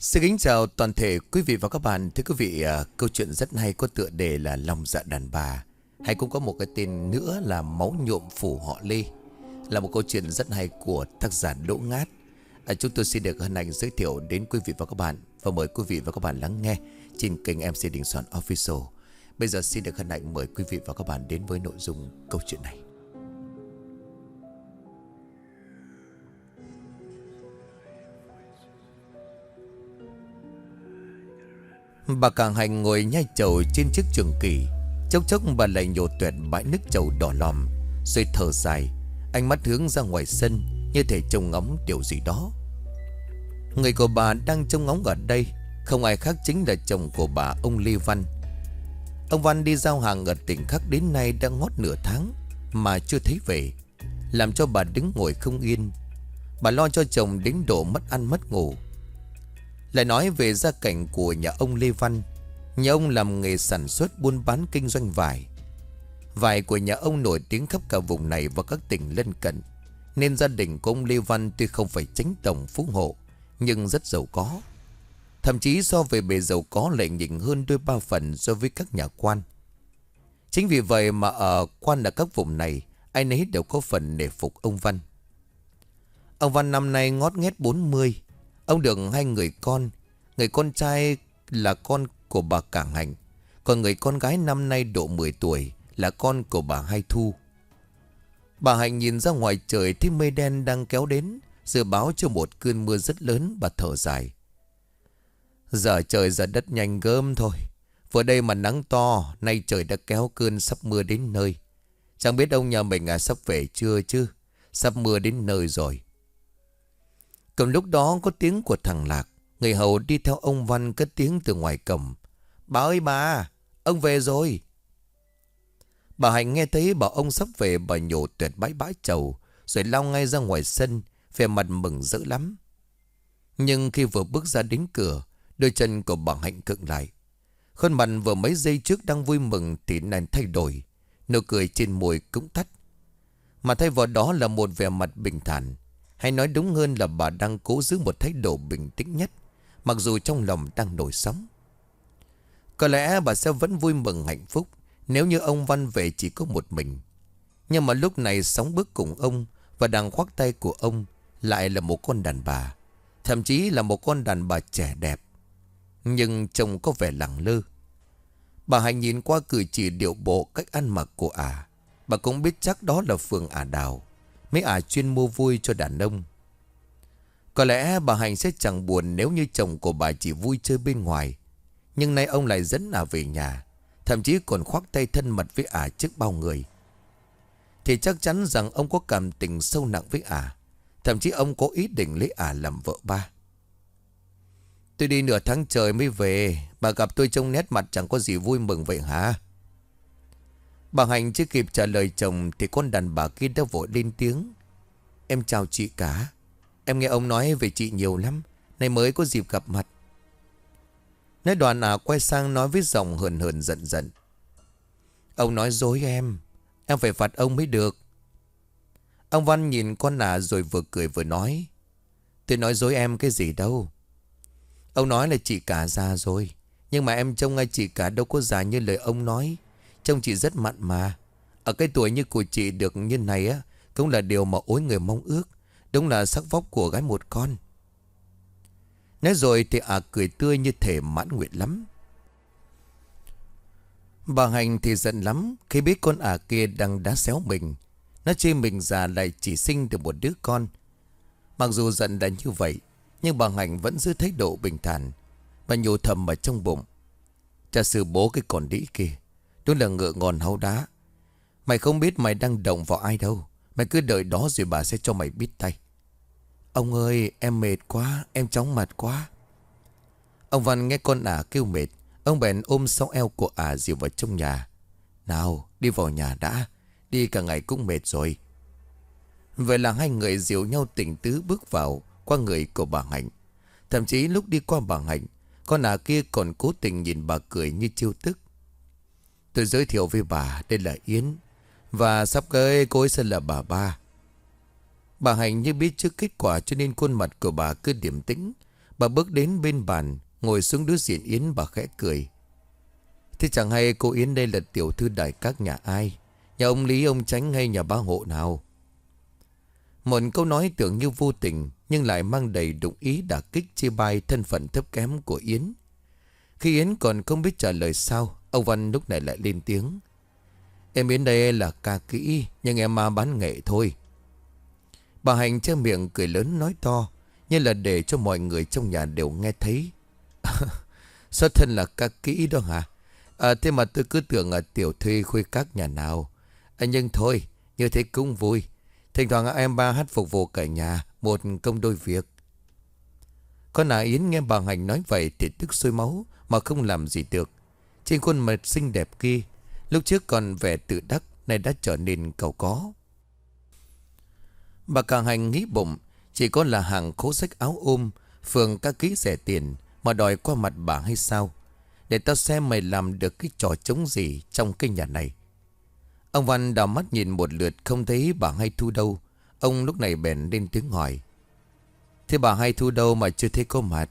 Xin kính chào toàn thể quý vị và các bạn. Thưa quý vị, à, câu chuyện rất hay có tựa đề là Lòng dạ đàn bà. Hay cũng có một cái tên nữa là Máu nhuộm phủ họ Lê. Là một câu chuyện rất hay của tác giả Đỗ Ngát. À, chúng tôi xin được hân hạnh giới thiệu đến quý vị và các bạn. Và mời quý vị và các bạn lắng nghe trên kênh MC Đình Soạn Official. Bây giờ xin được hân hạnh mời quý vị và các bạn đến với nội dung câu chuyện này. Bà càng hành ngồi nhai chầu trên chiếc trường kỳ. Chốc chốc bà lại nhổ tuyệt bãi nước chầu đỏ lòm, Rồi thở dài, Ánh mắt hướng ra ngoài sân Như thể trông ngóng điều gì đó. Người của bà đang trông ngóng ở đây, Không ai khác chính là chồng của bà ông Lê Văn. Ông Văn đi giao hàng ở tỉnh khác đến nay đã ngót nửa tháng Mà chưa thấy về, Làm cho bà đứng ngồi không yên. Bà lo cho chồng đến độ mất ăn mất ngủ lại nói về gia cảnh của nhà ông Lê Văn. Nhà ông làm nghề sản xuất buôn bán kinh doanh vải. Vải của nhà ông nổi tiếng khắp cả vùng này và các tỉnh lân cận. Nên gia đình của ông Lê Văn tuy không phải chính tổng phú hộ, Nhưng rất giàu có. Thậm chí so về bề giàu có lại nhỉnh hơn đôi ba phần so với các nhà quan. Chính vì vậy mà ở quan ở các vùng này, Ai nấy đều có phần nể phục ông Văn. Ông Văn năm nay ngót nghét 40 Ông được hai người con Người con trai là con của bà Cảng Hành. Còn người con gái năm nay độ 10 tuổi Là con của bà Hai Thu. Bà Hạnh nhìn ra ngoài trời Thấy mây đen đang kéo đến, Dự báo cho một cơn mưa rất lớn Bà thở dài. Giờ trời giờ đất nhanh gớm thôi. Vừa đây mà nắng to, Nay trời đã kéo cơn sắp mưa đến nơi. Chẳng biết ông nhà mình à sắp về chưa chứ? Sắp mưa đến nơi rồi. Cầm lúc đó có tiếng của thằng Lạc. Người hầu đi theo ông Văn cất tiếng từ ngoài cổng. Bà ơi bà, Ông về rồi. Bà Hạnh nghe thấy bảo ông sắp về, Bà nhổ tuyệt bãi bãi trầu Rồi lao ngay ra ngoài sân, Vẻ mặt mừng rỡ lắm. Nhưng khi vừa bước ra đến cửa, Đôi chân của bà Hạnh cựng lại. Khuôn mặt vừa mấy giây trước đang vui mừng Thì nàng thay đổi, Nụ cười trên môi cũng tắt. Mà thay vào đó là một vẻ mặt bình thản hay nói đúng hơn là bà đang cố giữ một thái độ bình tĩnh nhất, Mặc dù trong lòng đang nổi sóng. Có lẽ bà sẽ vẫn vui mừng hạnh phúc Nếu như ông Văn về chỉ có một mình. Nhưng mà lúc này sóng bước cùng ông Và đang khoác tay của ông Lại là một con đàn bà, Thậm chí là một con đàn bà trẻ đẹp. Nhưng trông có vẻ lẳng lơ. Bà Hạnh nhìn qua cử chỉ điệu bộ cách ăn mặc của ả. À. Bà cũng biết chắc đó là Phương ả đào. Mấy ả chuyên mua vui cho đàn ông. Có lẽ bà Hành sẽ chẳng buồn Nếu như chồng của bà chỉ vui chơi bên ngoài. Nhưng nay ông lại dẫn ả về nhà, Thậm chí còn khoác tay thân mật với ả trước bao người. Thì chắc chắn rằng ông có cảm tình sâu nặng với ả, Thậm chí ông có ý định lấy ả làm vợ ba. Tôi đi nửa tháng trời mới về, Bà gặp tôi trông nét mặt chẳng có gì vui mừng vậy hả? Bà hạnh chưa kịp trả lời chồng Thì con đàn bà kia đã vội lên tiếng. Em chào chị cả. Em nghe ông nói về chị nhiều lắm. Nay mới có dịp gặp mặt. Nói đoàn à quay sang nói với giọng hờn hờn giận giận. Ông nói dối em. Em phải phạt ông mới được. Ông Văn nhìn con nà rồi vừa cười vừa nói. Tôi nói dối em cái gì đâu. Ông nói là chị cả già rồi. Nhưng mà em trông ngay chị cả đâu có già như lời ông nói. Trông chị rất mặn mà. Ở cái tuổi như của chị được như này á, Cũng là điều mà ối người mong ước. Đúng là sắc vóc của gái một con. Nói rồi thì à cười tươi như thể mãn nguyện lắm. Bà Hành thì giận lắm Khi biết con ả kia đang đá xéo mình. Nó chê mình già lại chỉ sinh được một đứa con. Mặc dù giận là như vậy, Nhưng bà Hành vẫn giữ thái độ bình thản Và nhủ thầm ở trong bụng. Cha sư bố cái con đĩ kia. Tôi là ngựa ngòn hấu đá. Mày không biết mày đang động vào ai đâu. Mày cứ đợi đó rồi bà sẽ cho mày biết tay. Ông ơi, em mệt quá, Em chóng mặt quá. Ông Văn nghe con ả kêu mệt. Ông bèn ôm sau eo của ả dìu vào trong nhà. Nào, đi vào nhà đã. Đi cả ngày cũng mệt rồi. Vậy là hai người dìu nhau tỉnh tứ bước vào Qua người của bà Hạnh. Thậm chí lúc đi qua bà Hạnh, Con ả kia còn cố tình nhìn bà cười như chiêu tức Tôi giới thiệu với bà đây là Yến. Và sắp tới cô ấy sẽ là bà ba. Bà hạnh như biết trước kết quả cho nên khuôn mặt của bà cứ điểm tĩnh. Bà bước đến bên bàn, Ngồi xuống đối diện Yến, bà khẽ cười. Thế chẳng hay cô Yến đây là tiểu thư đại các nhà ai? Nhà ông Lý, ông Tránh hay nhà ba hộ nào? Một câu nói tưởng như vô tình, Nhưng lại mang đầy đụng ý đả kích chia bai thân phận thấp kém của Yến. Khi Yến còn không biết trả lời sao Ông Văn lúc này lại lên tiếng. Em đến đây là ca kỹ Nhưng em mà bán nghệ thôi. Bà Hành che miệng cười lớn nói to Như là để cho mọi người trong nhà đều nghe thấy. Xuất thân là ca kỹ đó hả? À thế mà tôi cứ tưởng là tiểu thuê khuê các nhà nào. À, Nhưng thôi Như thế cũng vui. Thỉnh thoảng em ba hát phục vụ cả nhà Một công đôi việc. Con à Yến nghe bà Hành nói vậy Thì tức sôi máu Mà không làm gì được. Trên khuôn mặt xinh đẹp kia, Lúc trước còn vẻ tự đắc Này đã trở nên cầu có. Bà càng hành nghĩ bụng, Chỉ có là hàng khố sách áo ôm, Phường các ký rẻ tiền Mà đòi qua mặt bà hay sao? Để tao xem mày làm được cái trò chống gì Trong cái nhà này. Ông Văn đào mắt nhìn một lượt Không thấy bà hay thu đâu. Ông lúc này bèn lên tiếng hỏi. Thế bà hay thu đâu mà chưa thấy có mặt?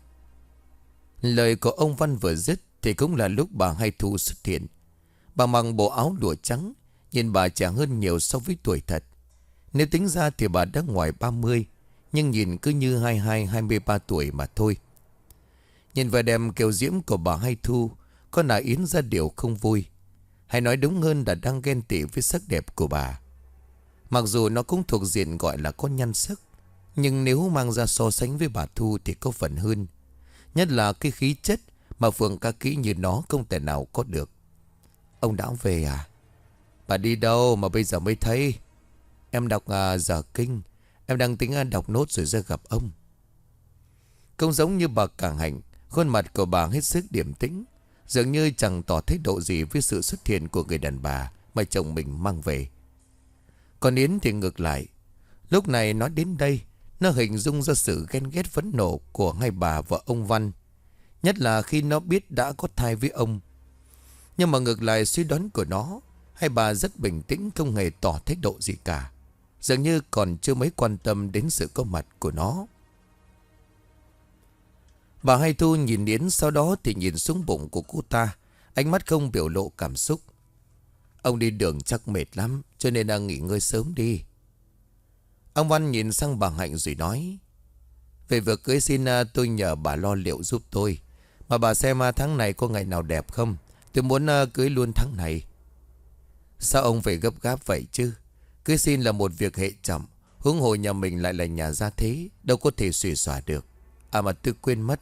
Lời của ông Văn vừa dứt thì cũng là lúc bà Hai thu xuất hiện. Bà mặc bộ áo lụa trắng, Nhìn bà trẻ hơn nhiều so với tuổi thật. Nếu tính ra thì bà đã ngoài 30 Nhưng nhìn cứ như 22-23 tuổi mà thôi. Nhìn vẻ đẹp kiều diễm của bà Hai Thu Con nà Yến ra điều không vui. Hay nói đúng hơn là đang ghen tị với sắc đẹp của bà. Mặc dù nó cũng thuộc diện gọi là có nhan sắc, Nhưng nếu mang ra so sánh với bà Thu thì có phần hơn. Nhất là cái khí chất mà Phượng ca kỹ như nó không thể nào có được. Ông đã về à? Bà đi đâu mà bây giờ mới thấy? Em đọc à, giờ kinh. Em đang tính à, đọc nốt rồi ra gặp ông. Không giống như bà Càng Hạnh Khuôn mặt của bà hết sức điểm tĩnh. Dường như chẳng tỏ thái độ gì Với sự xuất hiện của người đàn bà Mà chồng mình mang về. Còn Yến thì ngược lại. Lúc này nói đến đây Nó hình dung ra sự ghen ghét phẫn nộ Của hai bà và ông Văn. Nhất là khi nó biết đã có thai với ông Nhưng mà ngược lại suy đoán của nó, Hai bà rất bình tĩnh, Không hề tỏ thái độ gì cả Dường như còn chưa mấy quan tâm Đến sự có mặt của nó Bà Hai Thu nhìn đến sau đó thì nhìn xuống bụng của cô ta. Ánh mắt không biểu lộ cảm xúc. Ông đi đường chắc mệt lắm, cho nên đang nghỉ ngơi sớm đi. Ông Văn nhìn sang bà Hạnh rồi nói. Về việc cưới xin à, tôi nhờ bà lo liệu giúp tôi. Mà bà xem à, tháng này có ngày nào đẹp không? Tôi muốn à, cưới luôn tháng này. Sao ông phải gấp gáp vậy chứ? Cưới xin là một việc hệ trọng. Hướng hồi nhà mình lại là nhà gia thế. Đâu có thể xùy xòa được. À mà tôi quên mất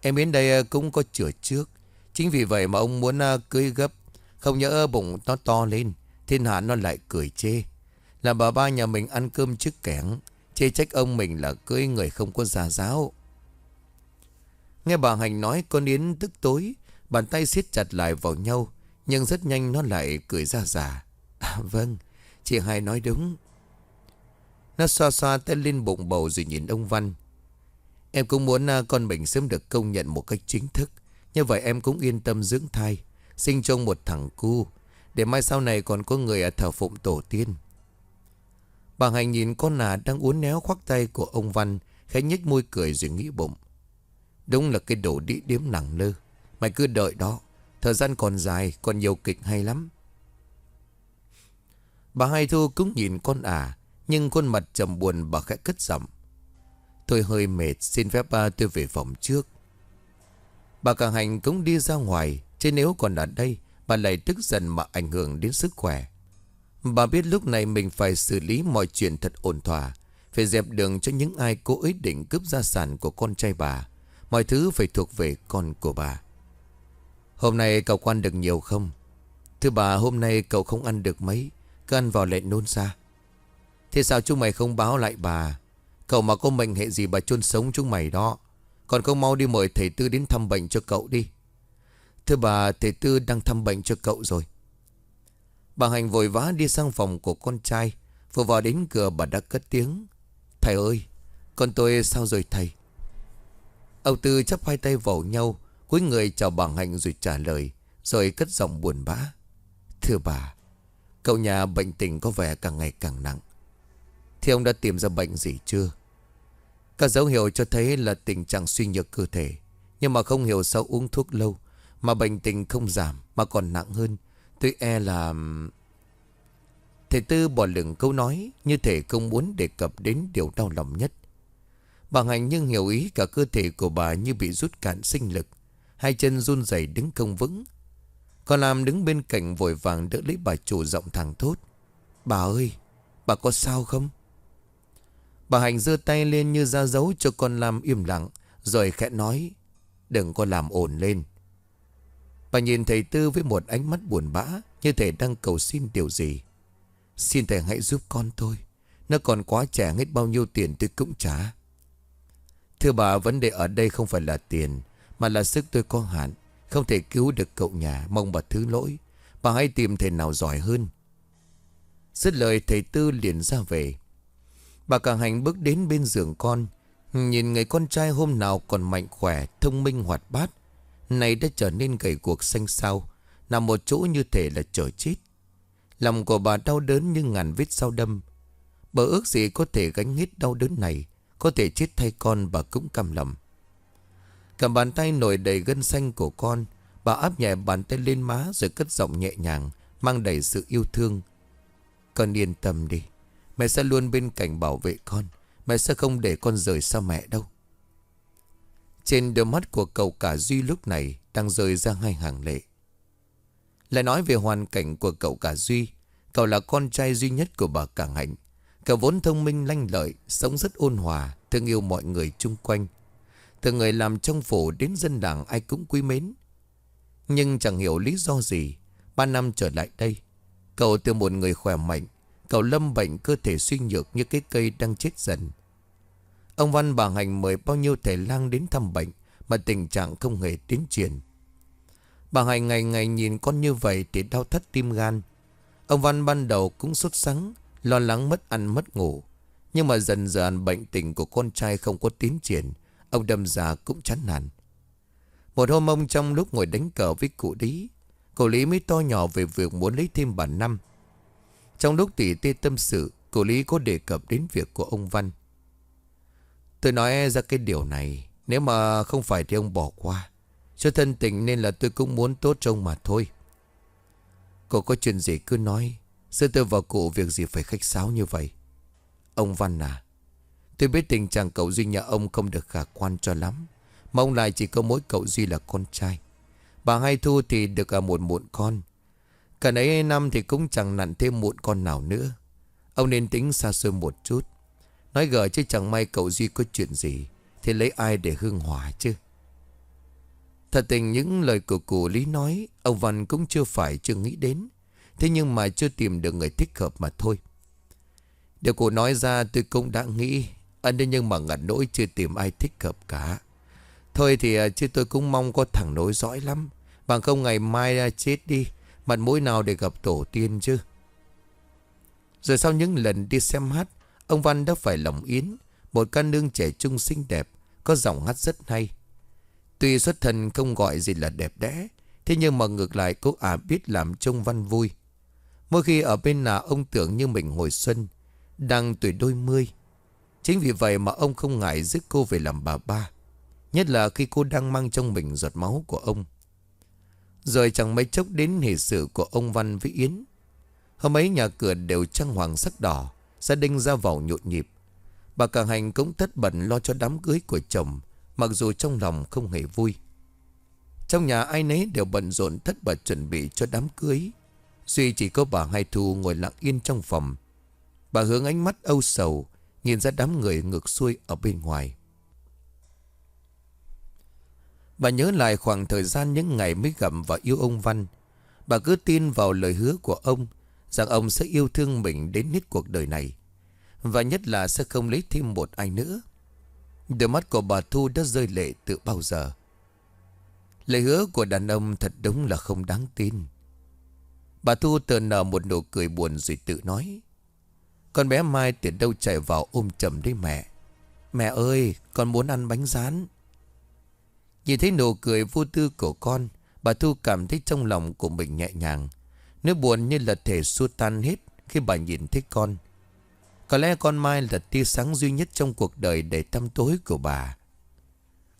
Em đến đây à, cũng có chữa trước Chính vì vậy mà ông muốn cưới gấp Không nhớ bụng nó to lên, Thiên hạ nó lại cười chê Là bà ba nhà mình ăn cơm trước kẻng Chê trách ông mình là cưới người không có gia giáo Nghe bà Hành nói con Yến tức tối Bàn tay siết chặt lại vào nhau Nhưng rất nhanh nó lại cười ra giả à, Vâng Chị hai nói đúng. Nó xoa xoa tay lên bụng bầu rồi nhìn ông Văn. Em cũng muốn à, con mình sớm được công nhận một cách chính thức. Như vậy em cũng yên tâm dưỡng thai Sinh trong một thằng cu. Để mai sau này còn có người ở thờ phụng tổ tiên. Bà Hành nhìn con nà đang uốn néo khoác tay của ông Văn Khẽ nhếch môi cười rồi nghĩ bụng. Đúng là cái đồ đĩ điếm nặng lơ. Mày cứ đợi đó. Thời gian còn dài, Còn nhiều kịch hay lắm. Bà Hai Thu cũng nhìn con ả, Nhưng khuôn mặt trầm buồn bà khẽ cất giọng. Tôi hơi mệt, xin phép ba, tôi về phòng trước. Bà Càng Hành cũng đi ra ngoài, Chứ nếu còn ở đây, Bà lại tức giận mà ảnh hưởng đến sức khỏe. Bà biết lúc này mình phải xử lý mọi chuyện thật ổn thỏa, Phải dẹp đường cho những ai cố ý định cướp gia sản của con trai bà. Mọi thứ phải thuộc về con của bà. Hôm nay cậu quan được nhiều không? Thưa bà, hôm nay cậu không ăn được mấy. Cứ ăn vào lại nôn ra. Thế sao chúng mày không báo lại bà? Cậu mà có mệnh hệ gì bà chôn sống chúng mày đó? Còn không mau đi mời thầy Tư đến thăm bệnh cho cậu đi. Thưa bà, thầy Tư đang thăm bệnh cho cậu rồi. Bà Hành vội vã đi sang phòng của con trai. Vừa vào đến cửa bà đã cất tiếng. Thầy ơi, Con tôi sao rồi thầy? Ông Tư chấp hai tay vào nhau cúi người chào bà hạnh rồi trả lời, Rồi cất giọng buồn bã. Thưa bà, Cậu nhà bệnh tình có vẻ càng ngày càng nặng. Thì ông đã tìm ra bệnh gì chưa? Các dấu hiệu cho thấy là tình trạng suy nhược cơ thể, Nhưng mà không hiểu sao uống thuốc lâu Mà bệnh tình không giảm Mà còn nặng hơn. Tôi e là Thầy Tư bỏ lửng câu nói Như thể không muốn đề cập đến điều đau lòng nhất. Bà hạnh nhưng hiểu ý cả cơ thể của bà như bị rút cạn sinh lực. Hai chân run rẩy đứng không vững. Còn làm đứng bên cạnh vội vàng đỡ lấy bà chủ giọng thẳng thốt. Bà ơi, Bà có sao không? Bà hạnh giơ tay lên như ra dấu cho con Lam im lặng, Rồi khẽ nói, Đừng có làm ồn lên. Bà nhìn thầy Tư với một ánh mắt buồn bã, Như thể đang cầu xin điều gì. Xin thầy hãy giúp con tôi Nó còn quá trẻ, hết bao nhiêu tiền tôi cũng trả. Thưa bà, vấn đề ở đây không phải là tiền, Mà là sức tôi có hạn. Không thể cứu được cậu nhà, Mong bà thứ lỗi. Bà hãy tìm thầy nào giỏi hơn. Dứt lời, thầy Tư liền ra về. Bà càng hành bước đến bên giường con, Nhìn người con trai hôm nào còn mạnh khỏe, Thông minh, hoạt bát. Này đã trở nên gầy cuộc xanh xao, Nằm một chỗ như thể là trời chết. Lòng của bà đau đớn như ngàn vết sao đâm. Bà ước gì có thể gánh hết đau đớn này. Có thể chết thay con bà cũng căm lòng. Cầm bàn tay nổi đầy gân xanh của con, Bà áp nhẹ bàn tay lên má Rồi cất giọng nhẹ nhàng, Mang đầy sự yêu thương. Con yên tâm đi, Mẹ sẽ luôn bên cạnh bảo vệ con, Mẹ sẽ không để con rời xa mẹ đâu. Trên đôi mắt của cậu cả Duy lúc này Đang rơi ra hai hàng lệ. Lại nói về hoàn cảnh của cậu cả Duy, Cậu là con trai duy nhất của bà Cảng Hạnh. Cậu vốn thông minh, lanh lợi, Sống rất ôn hòa, Thương yêu mọi người chung quanh. Từ người làm trong phủ đến dân làng ai cũng quý mến. Nhưng chẳng hiểu lý do gì, Ba năm trở lại đây, Cậu từ một người khỏe mạnh, Cậu lâm bệnh cơ thể suy nhược như cái cây đang chết dần. Ông Văn bà Hành mời bao nhiêu thầy lang đến thăm bệnh Mà tình trạng không hề tiến triển. Bà Hành ngày ngày nhìn con như vậy thì đau thắt tim gan. Ông Văn ban đầu cũng sốt sắng Lo lắng mất ăn mất ngủ. Nhưng mà dần dần bệnh tình của con trai không có tiến triển, Ông đâm già cũng chán nản. Một hôm ông trong lúc ngồi đánh cờ với cụ Lý Cụ Lý mới to nhỏ về việc muốn lấy thêm bản năm. Trong lúc tỉ tê tâm sự, cụ Lý có đề cập đến việc của ông Văn. Tôi nói ra cái điều này, Nếu mà không phải thì ông bỏ qua. Cho thân tình nên là tôi cũng muốn tốt cho ông mà thôi. Cô có chuyện gì cứ nói Sư tôi vào cụ việc gì phải khách sáo như vậy? Ông Văn à Tôi biết tình trạng cậu Duy nhà ông không được khả quan cho lắm Mong lại chỉ có mỗi cậu Duy là con trai. Bà Hai Thu thì được cả một muộn con. Cả nấy năm thì cũng chẳng nặn thêm muộn con nào nữa. Ông nên tính xa xôi một chút. Nói gờ chứ chẳng may cậu Duy có chuyện gì, Thì lấy ai để hương hỏa chứ? Thật tình những lời của cụ Lý nói, Ông Văn cũng chưa phải chưa nghĩ đến. Thế nhưng mà chưa tìm được người thích hợp mà thôi. Điều cô nói ra tôi cũng đã nghĩ Ấn à, nhưng mà ngặt nỗi chưa tìm ai thích hợp cả. Thôi thì à, chứ tôi cũng mong có thằng nối dõi lắm. Bằng không ngày mai à, chết đi Mặt mũi nào để gặp tổ tiên chứ? Rồi sau những lần đi xem hát Ông Văn đã phải lòng yến Một ca nương trẻ trung xinh đẹp Có giọng hát rất hay. Tuy xuất thân không gọi gì là đẹp đẽ Thế nhưng mà ngược lại cô ả à biết làm trông văn vui. Mỗi khi ở bên nào ông tưởng như mình hồi xuân, Đang tuổi đôi mươi. Chính vì vậy mà ông không ngại giết cô về làm bà ba, Nhất là khi cô đang mang trong mình giọt máu của ông. Rồi chẳng mấy chốc đến hệ sự của ông Văn với Yến. Hôm ấy nhà cửa đều trăng hoàng sắc đỏ, Gia đình ra vào nhộn nhịp. Bà Càng Hành cũng tất bận lo cho đám cưới của chồng, Mặc dù trong lòng không hề vui. Trong nhà ai nấy đều bận rộn tất bật chuẩn bị cho đám cưới. Duy chỉ có bà Hai Thu ngồi lặng yên trong phòng Bà hướng ánh mắt âu sầu, Nhìn ra đám người ngược xuôi ở bên ngoài Bà nhớ lại khoảng thời gian những ngày mới gặp và yêu ông Văn. Bà cứ tin vào lời hứa của ông, rằng ông sẽ yêu thương mình đến hết cuộc đời này. Và nhất là sẽ không lấy thêm một ai nữa. Đôi mắt của bà Thu đã rơi lệ từ bao giờ. Lời hứa của đàn ông thật đúng là không đáng tin. Bà Thu tờ nở một nụ cười buồn rồi tự nói. Con bé Mai từ đâu chạy vào ôm chầm đấy mẹ. Mẹ ơi, con muốn ăn bánh rán. Nhìn thấy nụ cười vô tư của con Bà Thu cảm thấy trong lòng của mình nhẹ nhàng Nỗi buồn như là thể xua tan hết Khi bà nhìn thấy con Có lẽ con Mai là tia sáng duy nhất trong cuộc đời đầy tăm tối của bà.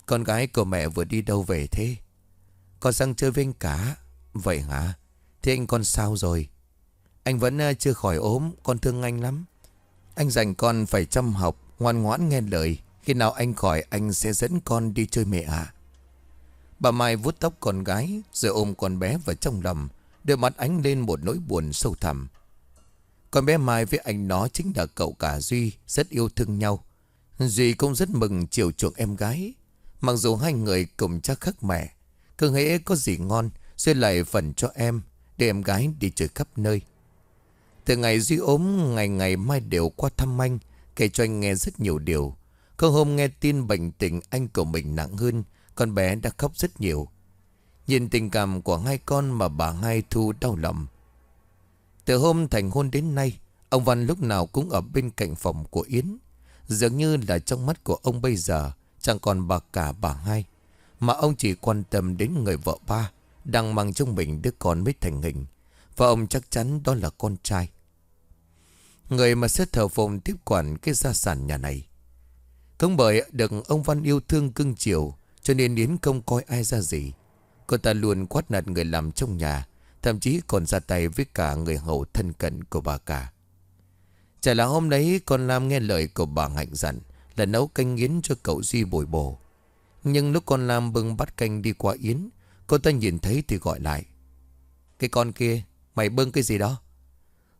Con gái của mẹ vừa đi đâu về thế? Con sang chơi với anh cả. Vậy hả? Thế anh con sao rồi? Anh vẫn ờ, chưa khỏi ốm, con thương anh lắm. Anh dành con phải chăm học, ngoan ngoãn nghe lời. Khi nào anh khỏi anh sẽ dẫn con đi chơi mẹ ạ. Bà Mai vuốt tóc con gái rồi ôm con bé vào trong lòng. Đôi mắt ánh lên một nỗi buồn sâu thẳm. Con bé Mai với anh nó chính là cậu cả Duy Rất yêu thương nhau Duy cũng rất mừng chiều chuộng em gái Mặc dù hai người cùng cha khắc mẹ Cứ hễ có gì ngon Duy lại phần cho em để em gái đi chơi khắp nơi. Từ ngày Duy ốm, Ngày ngày Mai đều qua thăm anh, Kể cho anh nghe rất nhiều điều. Có hôm nghe tin bệnh tình anh của mình nặng hơn, Con bé đã khóc rất nhiều. Nhìn tình cảm của hai con mà bà hai thu đau lòng. Từ hôm thành hôn đến nay, Ông Văn lúc nào cũng ở bên cạnh phòng của Yến. Dường như là trong mắt của ông bây giờ, Chẳng còn bà cả bà hai, Mà ông chỉ quan tâm đến người vợ ba. Đang mang trong mình đứa con mới thành hình, Và ông chắc chắn đó là con trai. Người mà sẽ thờ phụng tiếp quản cái gia sản nhà này. Cũng bởi được ông Văn yêu thương cưng chiều, Cho nên Yến không coi ai ra gì. Cô ta luôn quát nạt người làm trong nhà, Thậm chí còn ra tay với cả người hầu thân cận của bà cả. Chả là hôm đấy con Lam nghe lời của bà Hạnh dặn Là nấu canh yến cho cậu Duy bồi bổ. Nhưng lúc con Lam bưng bát canh đi qua yến Cô ta nhìn thấy thì gọi lại. Cái con kia, Mày bưng cái gì đó?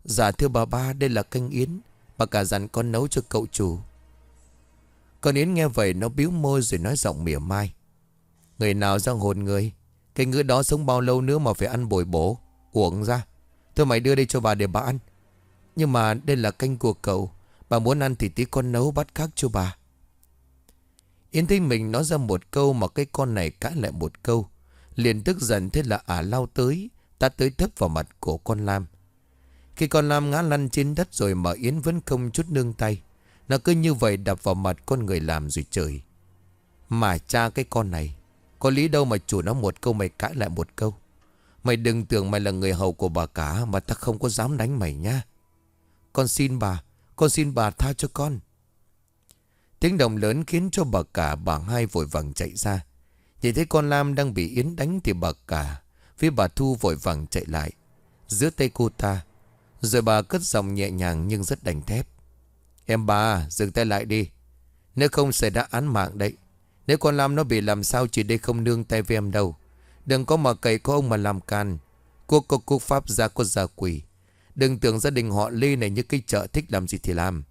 Dạ thưa bà ba, đây là canh yến Bà cả dặn con nấu cho cậu chủ. Con Yến nghe vậy nó biếu môi rồi nói giọng mỉa mai. Người nào ra hồn người? Cái ngữ đó sống bao lâu nữa mà phải ăn bồi bổ? Uổng ra. Thôi mày đưa đây cho bà để bà ăn. Nhưng mà đây là canh của cậu. Bà muốn ăn thì tí con nấu bát khác cho bà. Yến thấy mình nói ra một câu Mà cái con này cãi lại một câu. Liền tức giận thế là ả lao tới, Ta tới thấp vào mặt của con Lam. Khi con Lam ngã lăn trên đất rồi Mà Yến vẫn không chút nương tay, Nó cứ như vậy đập vào mặt con người làm rồi trời. Mà cha cái con này, có lý đâu mà chủ nó một câu mày cãi lại một câu. Mày đừng tưởng mày là người hầu của bà cả Mà ta không có dám đánh mày nha. Con xin bà, Con xin bà tha cho con. Tiếng động lớn khiến cho bà cả bà hai vội vàng chạy ra. Chỉ thấy con Lam đang bị Yến đánh thì bà cả Phía bà Thu vội vàng chạy lại. Giữa tay cô ta, Rồi bà cất giọng nhẹ nhàng nhưng rất đành thép. Em bà, dừng tay lại đi. Nếu không xảy ra án mạng đấy. Nếu con Lam nó bị làm sao chỉ đây không nương tay với em đâu. Đừng có mà cậy có ông mà làm can. Cô có quốc pháp ra có gia quỷ. Đừng tưởng gia đình họ Lê này như cái chợ thích làm gì thì làm.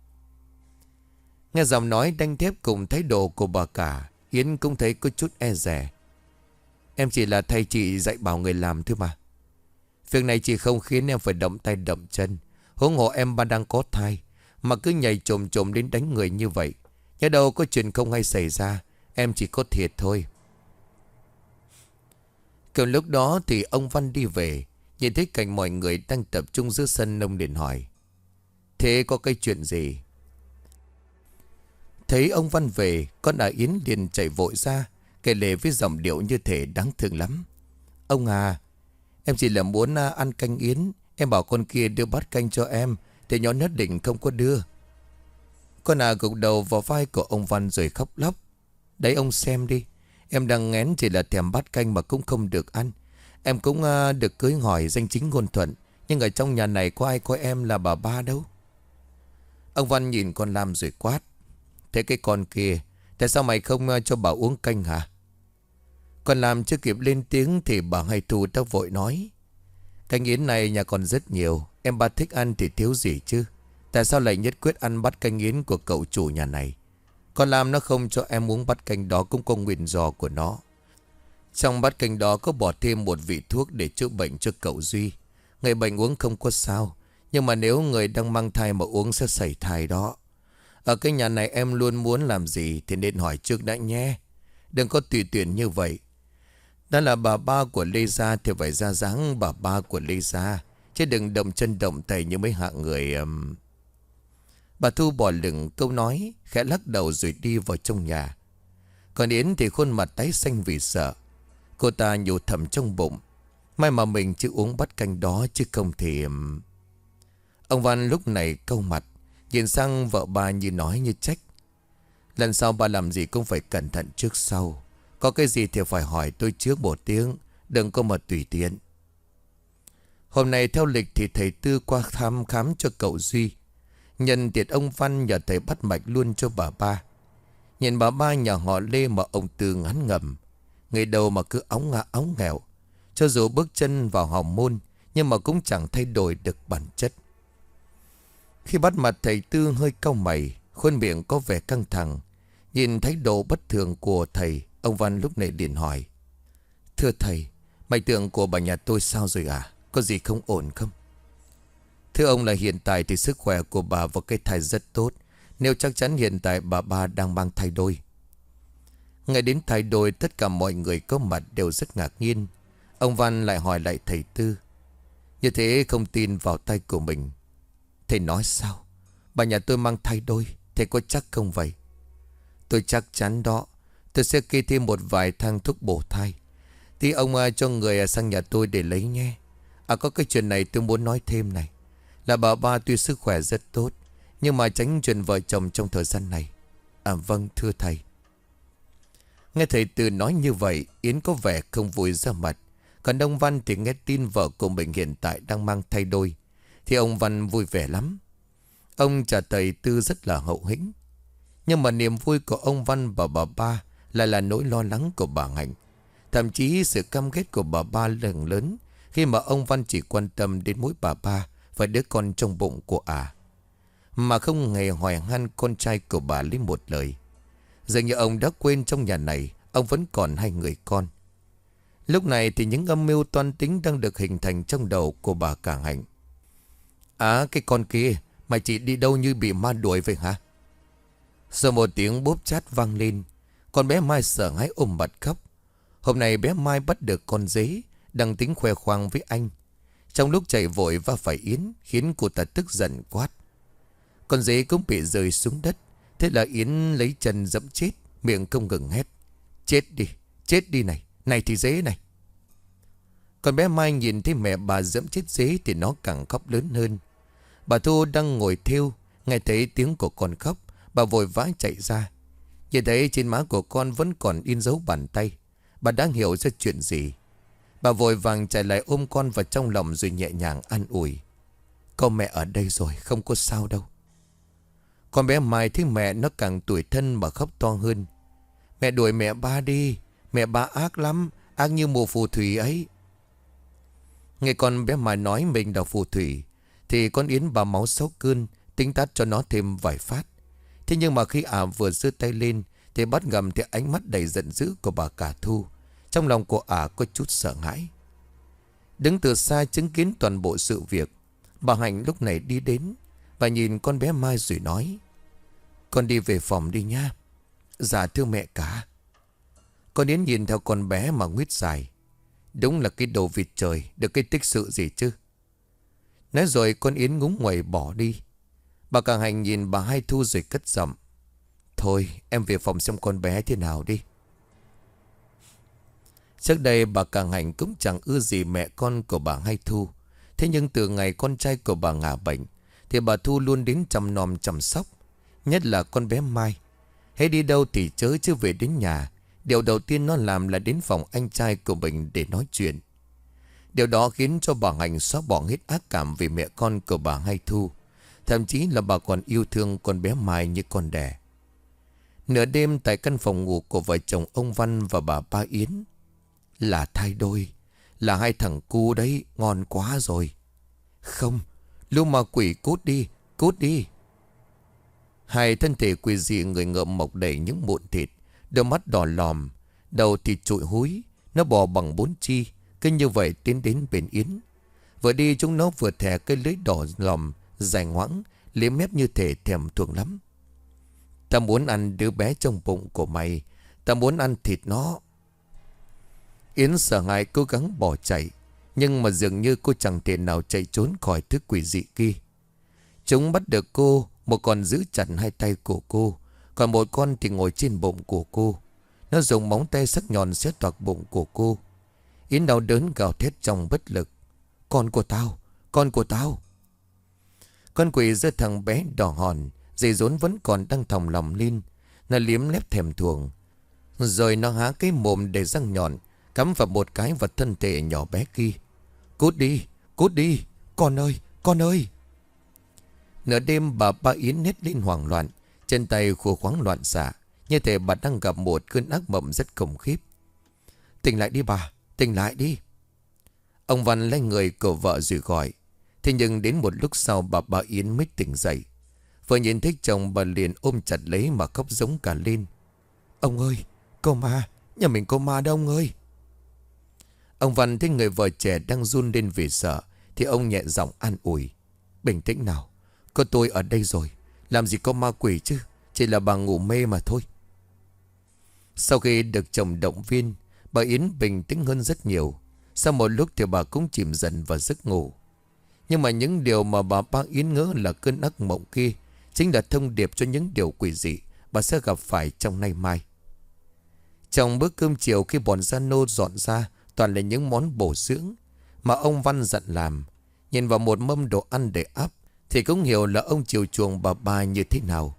Nghe giọng nói đanh thép cùng thái độ của bà cả Yến cũng thấy có chút e rẻ Em chỉ là thầy chị dạy bảo người làm thôi mà. Việc này chỉ không khiến em phải động tay động chân. Huống hộ em ba đang có thai, Mà cứ nhảy trồm trồm đến đánh người như vậy. Nhớ đâu có chuyện không hay xảy ra, Em chỉ có thiệt thôi. Kiểu lúc đó thì ông Văn đi về, Nhìn thấy cảnh mọi người đang tập trung giữa sân nông điện hỏi, Thế có cái chuyện gì? Thấy ông Văn về Con à Yến liền chạy vội ra Kể lệ với giọng điệu như thể đáng thương lắm. Ông à Em chỉ là muốn à, ăn canh Yến Em bảo con kia đưa bát canh cho em Thì nhỏ nhất định không có đưa. Con à gục đầu vào vai của ông Văn rồi khóc lóc. Đấy ông xem đi Em đang ngén chỉ là thèm bát canh mà cũng không được ăn. Em cũng uh, được cưới hỏi danh chính ngôn thuận Nhưng ở trong nhà này có ai coi em là bà ba đâu. Ông Văn nhìn con Lam rồi quát. Thế cái con kia, Tại sao mày không ờ, cho bà uống canh hả Con làm chưa kịp lên tiếng Thì bà hay thu đã vội nói Canh yến này nhà còn rất nhiều, Em ba thích ăn thì thiếu gì chứ Tại sao lại nhất quyết ăn bát canh yến của cậu chủ nhà này con làm nó không cho em uống bát canh đó cũng có nguyên do của nó. Trong bát canh đó có bỏ thêm một vị thuốc để chữa bệnh cho cậu Duy. Người bệnh uống không có sao. Nhưng mà nếu người đang mang thai mà uống sẽ xảy thai đó. Ở cái nhà này em luôn muốn làm gì thì nên hỏi trước đã nhé. Đừng có tùy tuyển như vậy. Đó là bà ba của Lê Gia thì phải ra dáng bà ba của Lê Gia. Chứ đừng động chân động tay như mấy hạng người... Um, Bà Thu bỏ lửng câu nói Khẽ lắc đầu rồi đi vào trong nhà Còn Yến thì khuôn mặt tái xanh vì sợ Cô ta nhủ thầm trong bụng May mà mình chưa uống bát canh đó chứ không thì... Ông Văn lúc này câu mặt Nhìn sang vợ bà như nói như trách. Lần sau bà làm gì cũng phải cẩn thận trước sau. Có cái gì thì phải hỏi tôi trước một tiếng, Đừng có mà tùy tiện. Hôm nay theo lịch thì thầy Tư qua thăm khám cho cậu Duy. Nhân tiệt ông Văn nhờ thầy bắt mạch luôn cho bà ba. Nhìn bà ba nhà họ Lê mà ông Tư ngắn ngầm. Ngày đầu mà cứ óng ngã óng nghèo Cho dù bước chân vào hòm môn, Nhưng mà cũng chẳng thay đổi được bản chất. Khi bắt mặt thầy Tư hơi cau mày, Khuôn miệng có vẻ căng thẳng, Nhìn thái độ bất thường của thầy, Ông Văn lúc này liền hỏi, Thưa thầy Mạch tượng của bà nhà tôi sao rồi à Có gì không ổn không? Thưa ông là hiện tại thì sức khỏe của bà và cây thai rất tốt, Nếu chắc chắn hiện tại bà ba đang mang thai đôi. Ngay đến thai đôi, tất cả mọi người có mặt đều rất ngạc nhiên. Ông Văn lại hỏi lại thầy Tư, Như thế không tin vào tay của mình Thầy nói sao? Bà nhà tôi mang thai đôi Thầy có chắc không vậy? Tôi chắc chắn đó Tôi sẽ kê thêm một vài thang thuốc bổ thai. Thì ông à, cho người à, sang nhà tôi để lấy nhé. À có cái chuyện này tôi muốn nói thêm này. Là bà ba tuy sức khỏe rất tốt Nhưng mà tránh chuyện vợ chồng trong thời gian này. À vâng thưa thầy. Nghe thầy Từ nói như vậy Yến có vẻ không vui ra mặt. Còn ông Văn thì nghe tin vợ của mình hiện tại đang mang thay đôi. Thì ông Văn vui vẻ lắm. Ông trả thầy Tư rất là hậu hĩnh. Nhưng mà niềm vui của ông Văn và bà ba Lại là nỗi lo lắng của bà Hạnh Thậm chí sự căm ghét của bà ba lần lớn Khi mà ông Văn chỉ quan tâm đến mỗi bà ba Và đứa con trong bụng của ả à. Mà không hề hỏi han con trai của bà lấy một lời. Dường như ông đã quên trong nhà này, Ông vẫn còn hai người con. Lúc này thì những âm mưu toan tính đang được hình thành trong đầu của bà Cả Hạnh À cái con kia Mày chị đi đâu như bị ma đuổi vậy hả? Sau một tiếng bốp chát vang lên Con bé Mai sợ hãi ôm mặt khóc. Hôm nay bé Mai bắt được con dế Đang tính khoe khoang với anh. Trong lúc chạy vội và phải Yến Khiến cô ta tức giận quát. Con dế cũng bị rơi xuống đất Thế là Yến lấy chân dẫm chết Miệng không ngừng hét. Chết đi, chết đi này Này thì dế này. Con bé Mai nhìn thấy mẹ bà dẫm chết dế Thì nó càng khóc lớn hơn. Bà Thu đang ngồi thiêu, Nghe thấy tiếng của con khóc, Bà vội vã chạy ra. Nhìn thấy trên má của con vẫn còn in dấu bàn tay, Bà đang hiểu ra chuyện gì. Bà vội vàng chạy lại ôm con vào trong lòng Rồi nhẹ nhàng an ủi. Con mẹ ở đây rồi, không có sao đâu. Con bé Mai thấy mẹ nó càng tuổi thân mà khóc to hơn. Mẹ đuổi mẹ ba đi, Mẹ ba ác lắm, Ác như mùa phù thủy ấy. Nghe con bé Mai nói mình là phù thủy thì con Yến bà máu sáu cơn, Tính tắt cho nó thêm vài phát. Thế nhưng mà khi ả vừa giơ tay lên, Thì bắt ngầm thì ánh mắt đầy giận dữ của bà cả thu. Trong lòng của ả có chút sợ hãi. Đứng từ xa chứng kiến toàn bộ sự việc, Bà Hạnh lúc này đi đến Và nhìn con bé Mai rồi nói, Con đi về phòng đi nha. Dạ thưa mẹ cả. Con Yến nhìn theo con bé mà nguyết dài. Đúng là cái đồ vịt trời, Được cái tích sự gì chứ? Nói rồi con Yến ngúng nguẩy bỏ đi. Bà càng hành nhìn bà hai thu rồi cất giọng, Thôi, em về phòng xem con bé thế nào đi. Trước đây bà càng hành cũng chẳng ưa gì mẹ con của bà hai thu. Thế nhưng từ ngày con trai của bà ngả bệnh, Thì bà Thu luôn đến chăm nom chăm sóc, Nhất là con bé Mai. Hãy đi đâu thì chớ chứ về đến nhà. Điều đầu tiên nó làm là đến phòng anh trai của mình để nói chuyện. Điều đó khiến cho bà Hành xóa bỏ hết ác cảm về mẹ con của bà Hai Thu. Thậm chí là bà còn yêu thương con bé Mai như con đẻ. Nửa đêm tại căn phòng ngủ của vợ chồng ông Văn và bà Ba Yến. Là thai đôi. Là hai thằng cu đấy. Ngon quá rồi. Không. Lưu mà quỷ cút đi. Cút đi. Hai thân thể quỷ dị người ngợm mọc đầy những mụn thịt. Đôi mắt đỏ lòm. Đầu thì trụi húi. Nó bò bằng bốn chi. Cứ như vậy tiến đến bên Yến. Vừa đi chúng nó vừa thẻ cây lưới đỏ lòm, Dài ngoãng, Liếm mép như thể thèm thuồng lắm. Ta muốn ăn đứa bé trong bụng của mày. Ta muốn ăn thịt nó. Yến sợ hãi cố gắng bỏ chạy, Nhưng mà dường như cô chẳng thể nào chạy trốn khỏi thứ quỷ dị kia. Chúng bắt được cô, Một con giữ chặt hai tay của cô, Còn một con thì ngồi trên bụng của cô. Nó dùng móng tay sắc nhọn xé toạc bụng của cô. Yến đau đớn gào thét trong bất lực. Con của tao Con của tao. Con quỷ giơ thằng bé đỏ hòn Dây rốn vẫn còn đang thòng lòng lên. Nó liếm lép thèm thuồng. Rồi nó há cái mồm để răng nhọn Cắm vào một cái vật thân thể nhỏ bé kia. Cút đi, cút đi Con ơi, con ơi. Nửa đêm bà ba Yến nét lên hoảng loạn Chân tay khua khoáng loạn xạ. Như thể bà đang gặp một cơn ác mộng rất khủng khiếp. Tỉnh lại đi bà Tỉnh lại đi. Ông Văn lấy người của vợ rồi gọi. Thế nhưng đến một lúc sau bà bà Yến mới tỉnh dậy. Vừa nhìn thấy chồng bà liền ôm chặt lấy mà khóc giống cả lên. Ông ơi Cô ma. Nhà mình cô ma đâu ông ơi. Ông Văn thấy người vợ trẻ đang run lên vì sợ, Thì ông nhẹ giọng an ủi. Bình tĩnh nào, Có tôi ở đây rồi. Làm gì có ma quỷ chứ? Chỉ là bà ngủ mê mà thôi. Sau khi được chồng động viên Bà Yến bình tĩnh hơn rất nhiều. Sau một lúc thì bà cũng chìm dần vào giấc ngủ. Nhưng mà những điều mà bà ba Yến ngỡ là cơn ác mộng kia Chính là thông điệp cho những điều quỷ dị Bà sẽ gặp phải trong nay mai. Trong bữa cơm chiều khi bọn gia nô dọn ra Toàn là những món bổ dưỡng Mà ông Văn dặn làm, Nhìn vào một mâm đồ ăn để áp Thì cũng hiểu là ông chiều chuồng bà ba như thế nào.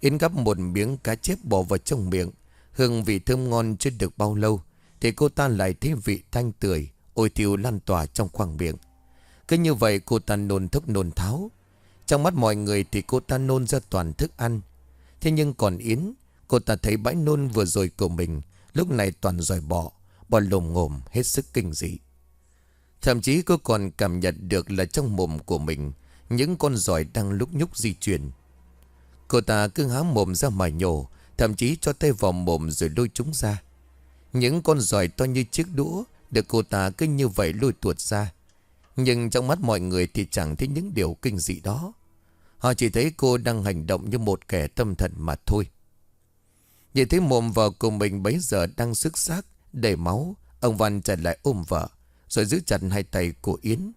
Yến gắp một miếng cá chép bỏ vào trong miệng, Hương vị thơm ngon chưa được bao lâu thì cô ta lại thấy vị thanh tươi Ôi thiêu lan tỏa trong khoang miệng. Cứ như vậy cô ta nôn thức nôn tháo. Trong mắt mọi người thì cô ta nôn ra toàn thức ăn. Thế nhưng còn Yến, Cô ta thấy bãi nôn vừa rồi của mình, Lúc này toàn dòi bọ, Bò lồm ngồm hết sức kinh dị. Thậm chí cô còn cảm nhận được là trong mồm của mình, Những con giỏi đang lúc nhúc di chuyển. Cô ta cứ há mồm ra mà nhổ, Thậm chí cho tay vào mồm rồi lôi chúng ra. Những con giỏi to như chiếc đũa Được cô ta cứ như vậy lôi tuột ra. Nhưng trong mắt mọi người thì chẳng thấy những điều kinh dị đó. Họ chỉ thấy cô đang hành động như một kẻ tâm thần mà thôi. Nhìn thấy mồm vào của mình bấy giờ đang sức xác, Đầy máu, Ông Văn chạy lại ôm vợ, Rồi giữ chặt hai tay của Yến.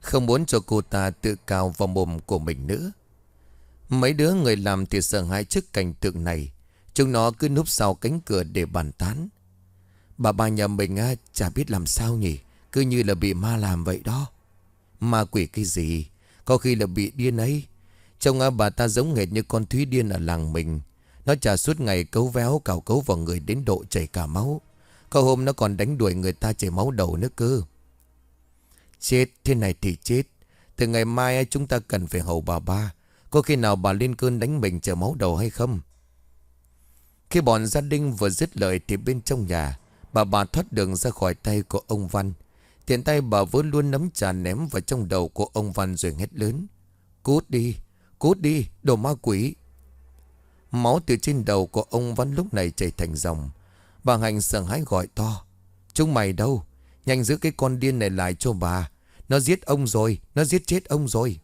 Không muốn cho cô ta tự cào vào mồm của mình nữa. Mấy đứa người làm thì sợ hãi trước cảnh tượng này. Chúng nó cứ núp sau cánh cửa để bàn tán. Bà ba nhà mình á, chả biết làm sao nhỉ? Cứ như là bị ma làm vậy đó. Ma quỷ cái gì? Có khi là bị điên ấy. Trông á, bà ta giống hệt như con Thúy điên ở làng mình. Nó chả suốt ngày cấu véo cào cấu vào người đến độ chảy cả máu. Có hôm nó còn đánh đuổi người ta chảy máu đầu nữa cơ. Chết thế này thì chết. Từ ngày mai chúng ta cần phải hầu bà ba. Có khi nào bà lên cơn đánh mình chảy máu đầu hay không? Khi bọn gia đình vừa dứt lời thì bên trong nhà, bà bà thoát đường ra khỏi tay của ông Văn. Tiện tay bà vớ luôn nắm trà ném vào trong đầu của ông Văn rồi hét lớn. Cút đi, cút đi, đồ ma quỷ. Máu từ trên đầu của ông Văn lúc này chảy thành dòng. Bà Hành sợ hãi gọi to. Chúng mày đâu? Nhanh giữ cái con điên này lại cho bà. Nó giết ông rồi, nó giết chết ông rồi.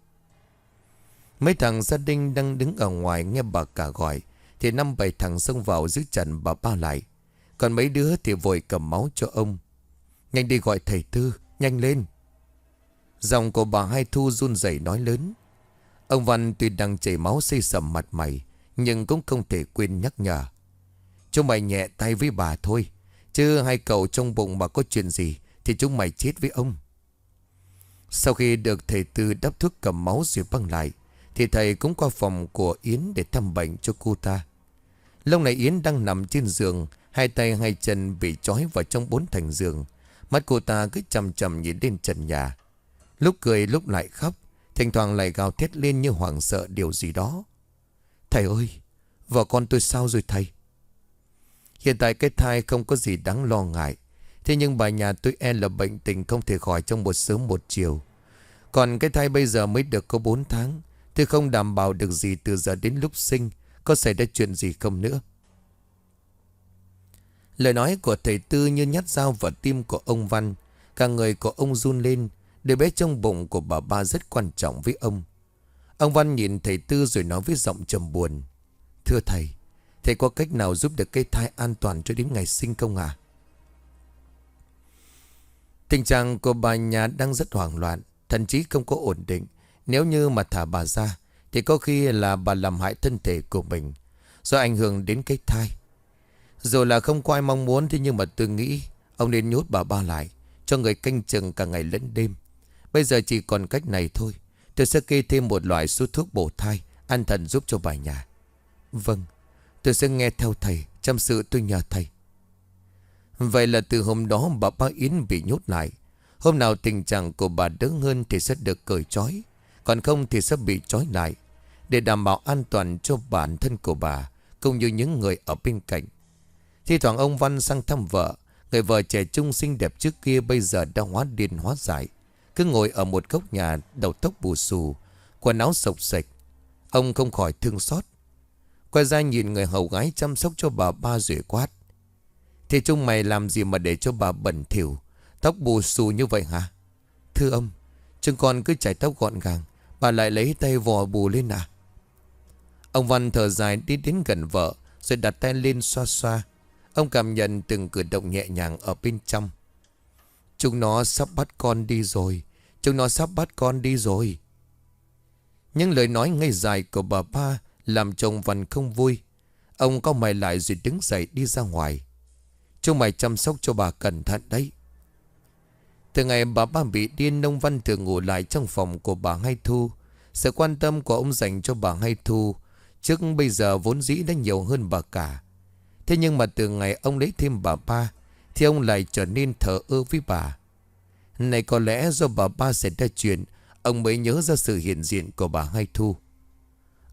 Mấy thằng gia đình đang đứng ở ngoài nghe bà cả gọi. Thì năm bảy thằng xông vào giữ chặn bà ba lại còn mấy đứa thì vội cầm máu cho ông. Nhanh đi gọi thầy Tư, Nhanh lên. Dòng của bà Hai Thu run rẩy nói lớn. Ông Văn tuy đang chảy máu xây sầm mặt mày, Nhưng cũng không thể quên nhắc nhở. Chúng mày nhẹ tay với bà thôi, Chứ hai cậu trong bụng mà có chuyện gì Thì chúng mày chết với ông. Sau khi được thầy Tư đắp thuốc cầm máu rồi băng lại, Thì thầy cũng qua phòng của Yến để thăm bệnh cho cô ta. Lúc này Yến đang nằm trên giường Hai tay hai chân bị trói vào trong bốn thành giường. Mắt cô ta cứ chầm chầm nhìn lên trần nhà. Lúc cười lúc lại khóc, Thỉnh thoảng lại gào thét lên như hoảng sợ điều gì đó. Thầy ơi, Vợ con tôi sao rồi thầy? Hiện tại cái thai không có gì đáng lo ngại, Thế nhưng bà nhà tôi e là bệnh tình không thể khỏi trong một sớm một chiều. Còn cái thai bây giờ mới được có 4 tháng Tôi không đảm bảo được gì từ giờ đến lúc sinh, có xảy ra chuyện gì không nữa. Lời nói của thầy Tư như nhát dao vào tim của ông Văn. Cả người của ông run lên. Đứa bé trong bụng của bà ba rất quan trọng với ông. Ông Văn nhìn thầy Tư rồi nói với giọng trầm buồn. Thưa thầy Thầy có cách nào giúp được cây thai an toàn cho đến ngày sinh không à? Tình trạng của bà nhà đang rất hoảng loạn, Thậm chí không có ổn định. Nếu như mà thả bà ra, thì có khi là bà làm hại thân thể của mình, Do ảnh hưởng đến cái thai. Dù là không có ai mong muốn, Thế nhưng mà tôi nghĩ Ông nên nhốt bà ba lại, Cho người canh chừng cả ngày lẫn đêm. Bây giờ chỉ còn cách này thôi, Tôi sẽ kê thêm một loại số thuốc bổ thai, An thần giúp cho bà nhà. Vâng Tôi sẽ nghe theo thầy, Chăm sự tôi nhờ thầy. Vậy là từ hôm đó bà ba Yến bị nhốt lại. Hôm nào tình trạng của bà đỡ hơn Thì sẽ được cởi trói, Còn không thì sẽ bị trói lại. Để đảm bảo an toàn cho bản thân của bà, Cũng như những người ở bên cạnh Thi thoảng ông Văn sang thăm vợ. Người vợ trẻ trung xinh đẹp trước kia Bây giờ đã hóa điên hóa dại. Cứ ngồi ở một góc nhà Đầu tóc bù xù, Quần áo sộc sạch. Ông không khỏi thương xót. Quay ra nhìn người hầu gái chăm sóc cho bà ba rủi quát. Thì chung mày làm gì mà để cho bà bẩn thỉu? Tóc bù xù như vậy hả? Thưa ông, Chúng con cứ chải tóc gọn gàng, Bà lại lấy tay vò bù lên à? Ông Văn thở dài đi đến gần vợ, Rồi đặt tay lên xoa xoa. Ông cảm nhận từng cử động nhẹ nhàng ở bên trong. Chúng nó sắp bắt con đi rồi. Chúng nó sắp bắt con đi rồi. Những lời nói ngây dài của bà ba Làm chồng Văn không vui. Ông có mày lại rồi đứng dậy đi ra ngoài. Chúng mày chăm sóc cho bà cẩn thận đấy. Từ ngày bà ba bị điên Nông Văn thường ngủ lại trong phòng của bà Hai Thu. Sự quan tâm của ông dành cho bà Hai Thu Trước bây giờ vốn dĩ đã nhiều hơn bà cả. Thế nhưng mà từ ngày ông lấy thêm bà ba, Thì ông lại trở nên thờ ơ với bà. Này có lẽ do bà ba xảy ra chuyện, Ông mới nhớ ra sự hiện diện của bà Hai Thu.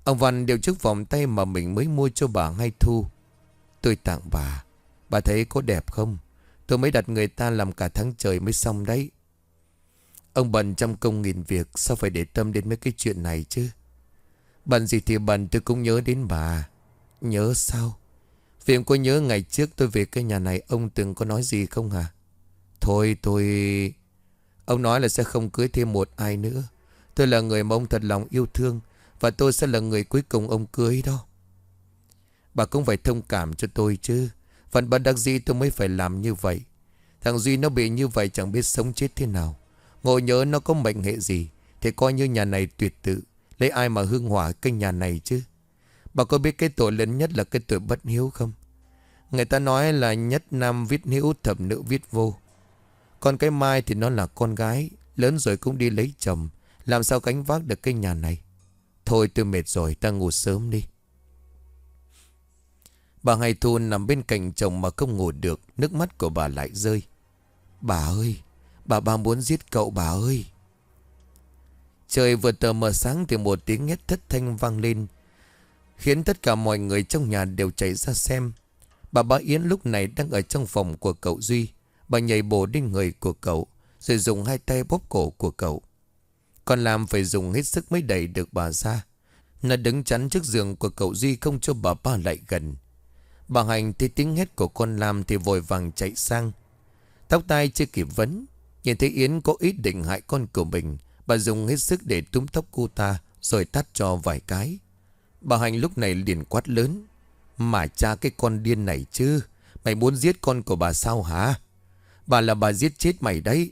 Ông Văn điều chiếc vòng tay mà mình mới mua cho bà Hai Thu. Tôi tặng bà Bà thấy có đẹp không? Tôi mới đặt người ta làm cả tháng trời mới xong đấy. Ông bận trăm công nghìn việc, Sao phải để tâm đến mấy cái chuyện này chứ? Bận gì thì bận, tôi cũng nhớ đến bà. Nhớ sao? Vì em có nhớ ngày trước tôi về cái nhà này, Ông từng có nói gì không hả? Thôi, tôi, Ông nói là sẽ không cưới thêm một ai nữa. Tôi là người mà ông thật lòng yêu thương, Và tôi sẽ là người cuối cùng ông cưới đó. Bà cũng phải thông cảm cho tôi chứ. Phần bất đắc gì tôi mới phải làm như vậy? Thằng Duy nó bị như vậy chẳng biết sống chết thế nào. Ngồi nhớ nó có mệnh hệ gì, Thì coi như nhà này tuyệt tự. Lấy ai mà hương hỏa cái nhà này chứ? Bà có biết cái tội lớn nhất là cái tội bất hiếu không? Người ta nói là nhất nam viết hiếu thập nữ viết vô. Còn cái Mai thì nó là con gái, lớn rồi cũng đi lấy chồng. Làm sao cánh vác được cái nhà này? Thôi tôi mệt rồi, ta ngủ sớm đi. Bà Hai Thu nằm bên cạnh chồng mà không ngủ được, nước mắt của bà lại rơi. Bà ơi, bà ba muốn giết cậu bà ơi. Trời vừa tờ mờ sáng thì một tiếng hét thất thanh vang lên. Khiến tất cả mọi người trong nhà đều chạy ra xem. Bà bá Yến lúc này đang ở trong phòng của cậu Duy. Bà nhảy bổ đến người của cậu, Rồi dùng hai tay bóp cổ của cậu. Còn làm phải dùng hết sức mới đẩy được bà ra. Nó đứng chắn trước giường của cậu Duy Không cho bà ba lại gần. Bà Hành thấy tiếng hét của con Lam Thì vội vàng chạy sang. Tóc tai chưa kịp vấn, Nhìn thấy Yến có ý định hại con của mình, Bà dùng hết sức để túm tóc cô ta, Rồi tắt cho vài cái. Bà Hành lúc này liền quát lớn. Mà cha cái con điên này chứ. Mày muốn giết con của bà sao hả? Bà là bà giết chết mày đấy.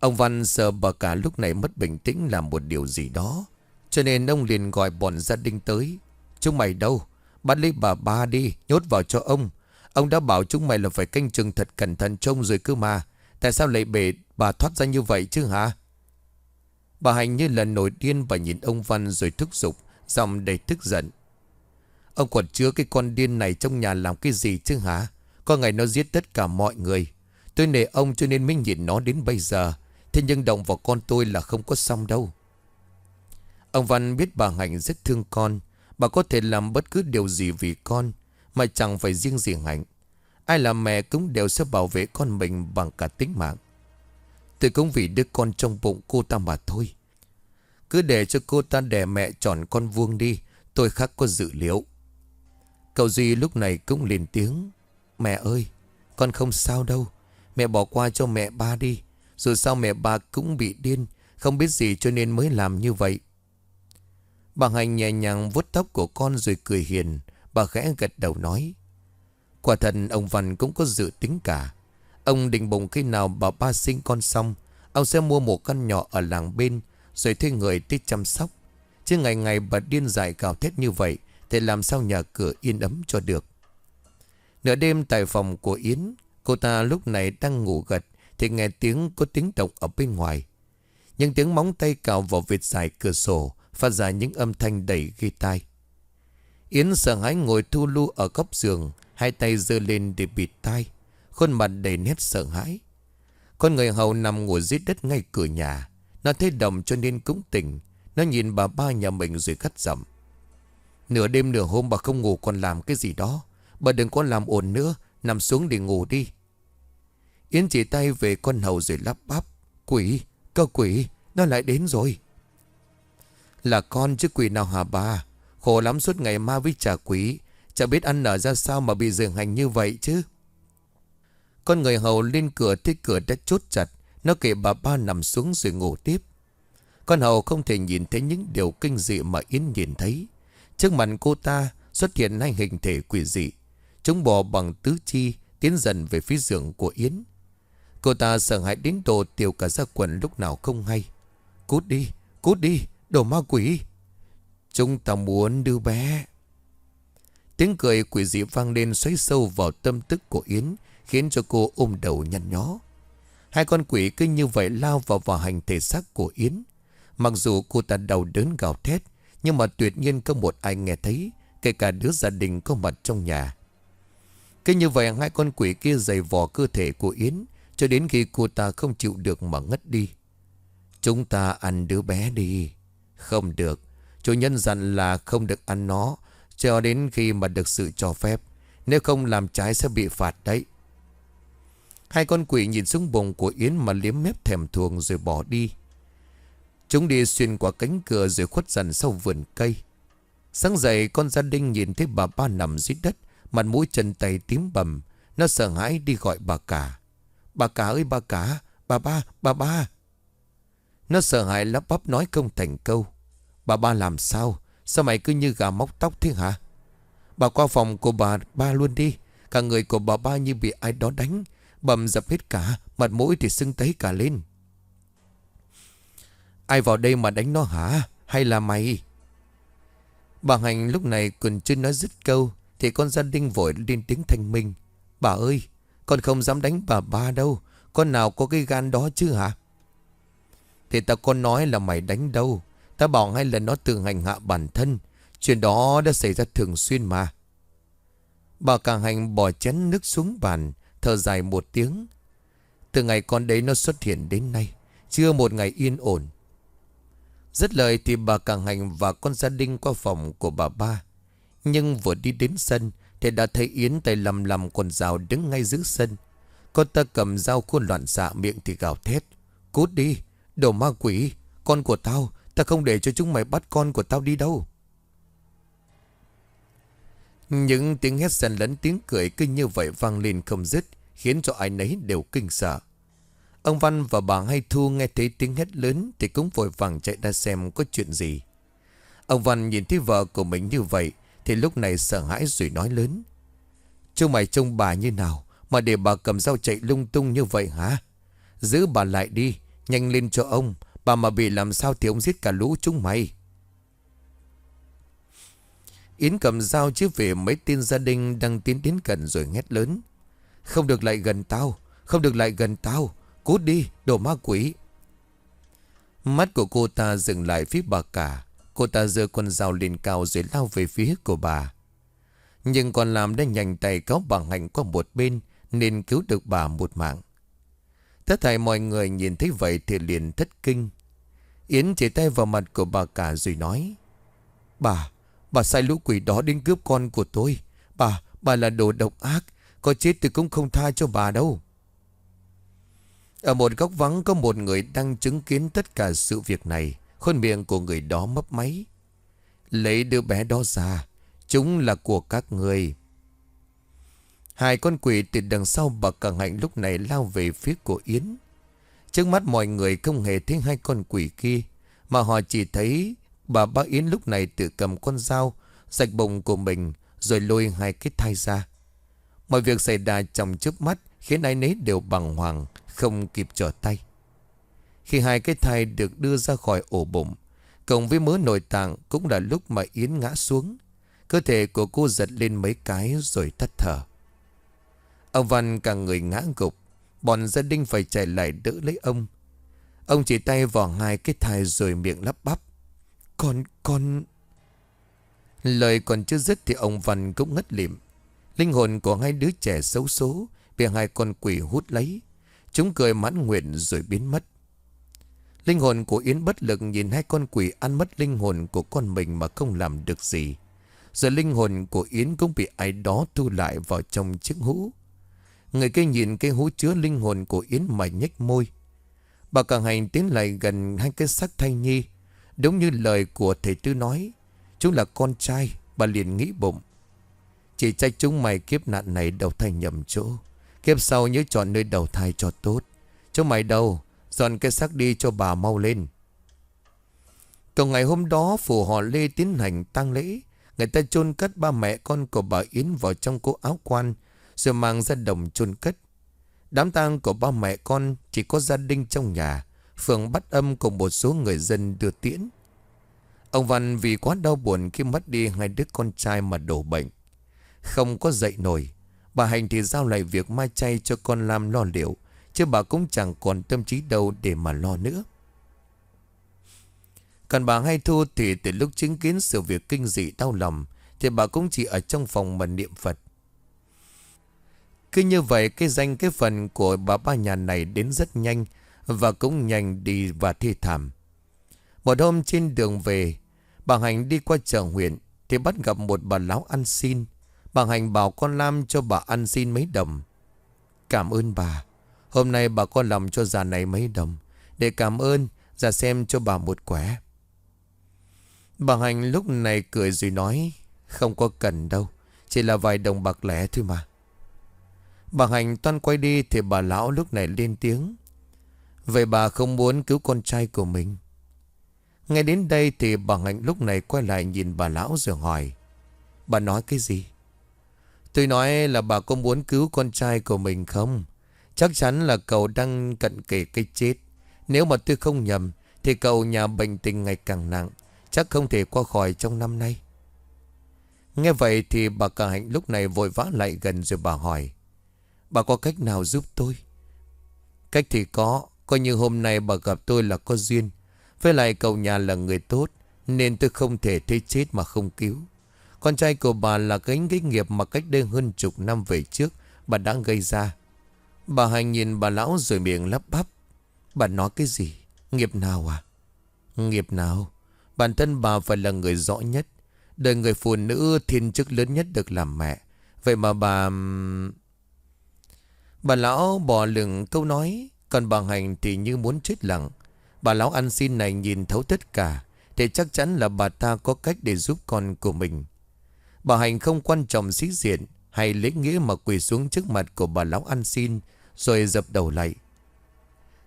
Ông Văn sợ bà cả lúc này mất bình tĩnh làm một điều gì đó. Cho nên ông liền gọi bọn gia đình tới. Chúng mày đâu? Bắt lấy bà ba đi, nhốt vào cho ông. Ông đã bảo chúng mày là phải canh chừng thật cẩn thận trông rồi cơ mà. Tại sao lại bể bà thoát ra như vậy chứ hả? Bà Hành như là nổi điên và nhìn ông Văn rồi thúc giục. Giọng đầy tức giận. Ông còn chứa cái con điên này trong nhà làm cái gì chứ hả? Có ngày nó giết tất cả mọi người. Tôi nể ông cho nên mới nhìn nó đến bây giờ. Thế nhưng động vào con tôi là không có xong đâu. Ông Văn biết bà Hạnh rất thương con. Bà có thể làm bất cứ điều gì vì con, Mà chẳng phải riêng gì Hạnh. Ai là mẹ cũng đều sẽ bảo vệ con mình bằng cả tính mạng. Tôi cũng vì đứa con trong bụng cô ta mà thôi cứ để cho cô ta đẻ mẹ tròn con vuông đi, Tôi khác có dự liệu. Cậu Duy lúc này cũng lên tiếng, Mẹ ơi, Con không sao đâu, Mẹ bỏ qua cho mẹ ba đi, Dù sao mẹ ba cũng bị điên, Không biết gì cho nên mới làm như vậy. Bà Hành nhẹ nhàng vuốt tóc của con rồi cười hiền, Bà khẽ gật đầu nói, Quả thật ông Văn cũng có dự tính cả. Ông định bụng khi nào bà ba sinh con xong, Ông sẽ mua một căn nhỏ ở làng bên rồi thuê người tới chăm sóc. Chứ ngày ngày bà điên dại gào thét như vậy, Thì làm sao nhà cửa yên ấm cho được? Nửa đêm tại phòng của Yến, Cô ta lúc này đang ngủ gật, Thì nghe tiếng có tiếng động ở bên ngoài. Những tiếng móng tay cào vào vệt dài cửa sổ, Phát ra những âm thanh đầy ghi tai. Yến sợ hãi ngồi thu lu ở góc giường, Hai tay giơ lên để bịt tai, Khuôn mặt đầy nét sợ hãi. Con người hầu nằm ngủ dưới đất ngay cửa nhà. Nó thấy đồng cho nên cũng tỉnh. Nó nhìn bà ba nhà mình rồi cắt giọng. Nửa đêm nửa hôm bà không ngủ còn làm cái gì đó. Bà đừng có làm ồn nữa. Nằm xuống để ngủ đi. Yến chỉ tay về con hầu rồi lắp bắp. Quỷ, cơ quỷ Nó lại đến rồi. Là con chứ quỷ nào hả bà? Khổ lắm suốt ngày ma với trà quỷ. Chả biết ăn nở ra sao mà bị dường hành như vậy chứ? Con người hầu lên cửa thấy cửa đã chốt chặt. Nó kể bà ba nằm xuống rồi ngủ tiếp. Con hầu không thể nhìn thấy những điều kinh dị mà Yến nhìn thấy. Trước mặt cô ta xuất hiện hai hình thể quỷ dị. Chúng bò bằng tứ chi Tiến dần về phía giường của Yến. Cô ta sợ hãi đến độ tiểu cả ra quần lúc nào không hay. Cút đi, cút đi, đồ ma quỷ. Chúng ta muốn đưa bé. Tiếng cười quỷ dị vang lên xoáy sâu vào tâm tức của Yến Khiến cho cô ôm đầu nhăn nhó. Hai con quỷ cứ như vậy lao vào vào hành thể xác của Yến. Mặc dù cô ta đau đớn gào thét, Nhưng mà tuyệt nhiên có một ai nghe thấy, Kể cả đứa gia đình có mặt trong nhà. Cứ như vậy, hai con quỷ kia dày vò cơ thể của Yến, Cho đến khi cô ta không chịu được mà ngất đi. Chúng ta ăn đứa bé đi. Không được. Chủ nhân dặn là không được ăn nó, Cho đến khi mà được sự cho phép. Nếu không, làm trái sẽ bị phạt đấy. Hai con quỷ nhìn xuống bụng của Yến mà liếm mép thèm thuồng rồi bỏ đi. Chúng đi xuyên qua cánh cửa rồi khuất dần sau vườn cây. Sáng dậy, con gia đình nhìn thấy bà ba nằm dưới đất, Mặt mũi chân tay tím bầm. Nó sợ hãi đi gọi bà cả. Bà cả ơi, bà cả, Bà ba bà ba. Nó sợ hãi lắp bắp nói không thành câu. Bà ba làm sao? Sao mày cứ như gà móc tóc thế hả? Bà qua phòng của bà ba luôn đi. Cả người của bà ba như bị ai đó đánh. Bầm dập hết cả, Mặt mũi thì sưng tấy cả lên. Ai vào đây mà đánh nó hả? Hay là mày? Bà Hành lúc này còn chưa nói dứt câu, Thì con gia đình vội lên tiếng thanh minh. Bà ơi, Con không dám đánh bà ba đâu. Con nào có cái gan đó chứ hả? Thì tao con nói là mày đánh đâu. Tao bảo hai lần nó tự hành hạ bản thân. Chuyện đó đã xảy ra thường xuyên mà. Bà càng hành bỏ chén nước xuống bàn Thở dài một tiếng. Từ ngày con đấy nó xuất hiện đến nay Chưa một ngày yên ổn. Rất lời thì bà càng hành và con gia đình qua phòng của bà ba. Nhưng vừa đi đến sân Thì đã thấy Yến tay lầm lầm con rào đứng ngay giữa sân. Con ta cầm dao khuôn loạn xạ miệng thì gào thét. Cút đi, đồ ma quỷ Con của tao Ta không để cho chúng mày bắt con của tao đi đâu. Những tiếng hét sần lẫn tiếng cười kinh như vậy vang lên không dứt, Khiến cho ai nấy đều kinh sợ. Ông Văn và bà Hai Thu nghe thấy tiếng hét lớn Thì cũng vội vàng chạy ra xem có chuyện gì. Ông Văn nhìn thấy vợ của mình như vậy Thì lúc này sợ hãi rồi nói lớn. Chú mày trông bà như nào Mà để bà cầm dao chạy lung tung như vậy hả? Giữ bà lại đi, Nhanh lên cho ông, Bà mà bị làm sao thì ông giết cả lũ chúng mày. Yến cầm dao chứ về mấy tên gia đình đang tiến đến gần rồi hét lớn. Không được lại gần tao Không được lại gần tao Cút đi đồ ma quỷ. Mắt của cô ta dừng lại phía bà cả. Cô ta giơ con dao lên cao rồi lao về phía của bà. Nhưng còn làm đã nhanh tay cáo bằng hành qua một bên Nên cứu được bà một mạng. Tất thảy mọi người nhìn thấy vậy thì liền thất kinh. Yến chỉ tay vào mặt của bà cả rồi nói Bà, bà sai lũ quỷ đó đến cướp con của tôi. Bà, bà là đồ độc ác Có chết tôi cũng không tha cho bà đâu. Ở một góc vắng có một người đang chứng kiến tất cả sự việc này. Khuôn miệng của người đó mấp máy. Lấy đứa bé đó ra. Chúng là của các người. Hai con quỷ từ đằng sau bà càng hạnh lúc này lao về phía của Yến. Trước mắt mọi người không hề thấy hai con quỷ kia Mà họ chỉ thấy bà bác Yến lúc này tự cầm con dao, Rạch bụng của mình, Rồi lôi hai cái thai ra. Mọi việc xảy ra trong trước mắt, Khiến ai nấy đều bằng hoàng, Không kịp trở tay. Khi hai cái thai được đưa ra khỏi ổ bụng, Cộng với mớ nội tạng Cũng là lúc mà Yến ngã xuống. Cơ thể của cô giật lên mấy cái Rồi tắt thở. Ông Văn cả người ngã gục, Bọn gia đình phải chạy lại đỡ lấy ông. Ông chỉ tay vào hai cái thai rồi miệng lắp bắp. Con, con... Lời còn chưa dứt thì ông Văn cũng ngất lịm. Linh hồn của hai đứa trẻ xấu số bị hai con quỷ hút lấy. Chúng cười mãn nguyện rồi biến mất. Linh hồn của Yến bất lực nhìn hai con quỷ ăn mất linh hồn của con mình mà không làm được gì. Giờ linh hồn của Yến cũng bị ai đó thu lại vào trong chiếc hũ. Người kia nhìn cái hũ chứa linh hồn của Yến mà nhếch môi. Bà càng hành tiến lại gần hai cái xác thai nhi. Đúng như lời của thầy Tư nói. Chúng là con trai, bà liền nghĩ bụng. Chỉ trách chúng mày kiếp nạn này đầu thai nhầm chỗ. Kiếp sau nhớ chọn nơi đầu thai cho tốt. Chúng mày đâu, dọn cái xác đi cho bà mau lên. Còn ngày hôm đó, phủ họ Lê tiến hành tang lễ. Người ta chôn cất ba mẹ con của bà Yến vào trong cố áo quan, rồi mang ra đồng chôn cất. Đám tang của ba mẹ con chỉ có gia đình trong nhà, phường bắt âm cùng một số người dân đưa tiễn. Ông Văn vì quá đau buồn khi mất đi hai đứa con trai mà đổ bệnh. Không có dậy nổi, bà Hành thì giao lại việc mai chay cho con Lam lo liệu, chứ bà cũng chẳng còn tâm trí đâu để mà lo nữa. Còn bà hay Thu thì từ lúc chứng kiến sự việc kinh dị đau lòng, thì bà cũng chỉ ở trong phòng mà niệm Phật. Cứ như vậy cái danh cái phần của bà ba nhà này đến rất nhanh và cũng nhanh đi và thi thảm. Một hôm trên đường về, bà Hành đi qua chợ huyện thì bắt gặp một bà lão ăn xin. Bà Hành bảo con Lam cho bà ăn xin mấy đồng. Cảm ơn bà. Hôm nay bà con làm cho già này mấy đồng. Để cảm ơn, già xem cho bà một quẻ. Bà Hành lúc này cười rồi nói, không có cần đâu. Chỉ là vài đồng bạc lẻ thôi mà. Bà Hành toan quay đi thì bà lão lúc này lên tiếng. Vậy bà không muốn cứu con trai của mình. nghe đến đây thì bà Hạnh lúc này quay lại nhìn bà lão rồi hỏi. Bà nói cái gì? Tôi nói là bà có muốn cứu con trai của mình không? Chắc chắn là cậu đang cận kề cái chết. Nếu mà tôi không nhầm thì cậu nhà bệnh tình ngày càng nặng. Chắc không thể qua khỏi trong năm nay. Nghe vậy thì bà cả hạnh lúc này vội vã lại gần rồi bà hỏi. Bà có cách nào giúp tôi? Cách thì có. Coi như hôm nay bà gặp tôi là có duyên. Với lại cậu nhà là người tốt, Nên tôi không thể thấy chết mà không cứu. Con trai của bà là gánh cái nghiệp Mà cách đây hơn chục năm về trước Bà đã gây ra. Bà hành nhìn bà lão rồi miệng lắp bắp. Bà nói cái gì? Nghiệp nào à? Nghiệp nào? Bản thân bà phải là người rõ nhất. Đời người phụ nữ thiên chức lớn nhất được làm mẹ. Vậy mà bà Bà lão bỏ lửng câu nói còn bà hành thì như muốn chết lặng. Bà lão ăn xin này nhìn thấu tất cả, Thì chắc chắn là bà ta có cách để giúp con của mình. Bà Hành không quan trọng sĩ diện Hay lễ nghĩa mà quỳ xuống trước mặt của bà lão ăn xin, Rồi dập đầu lại.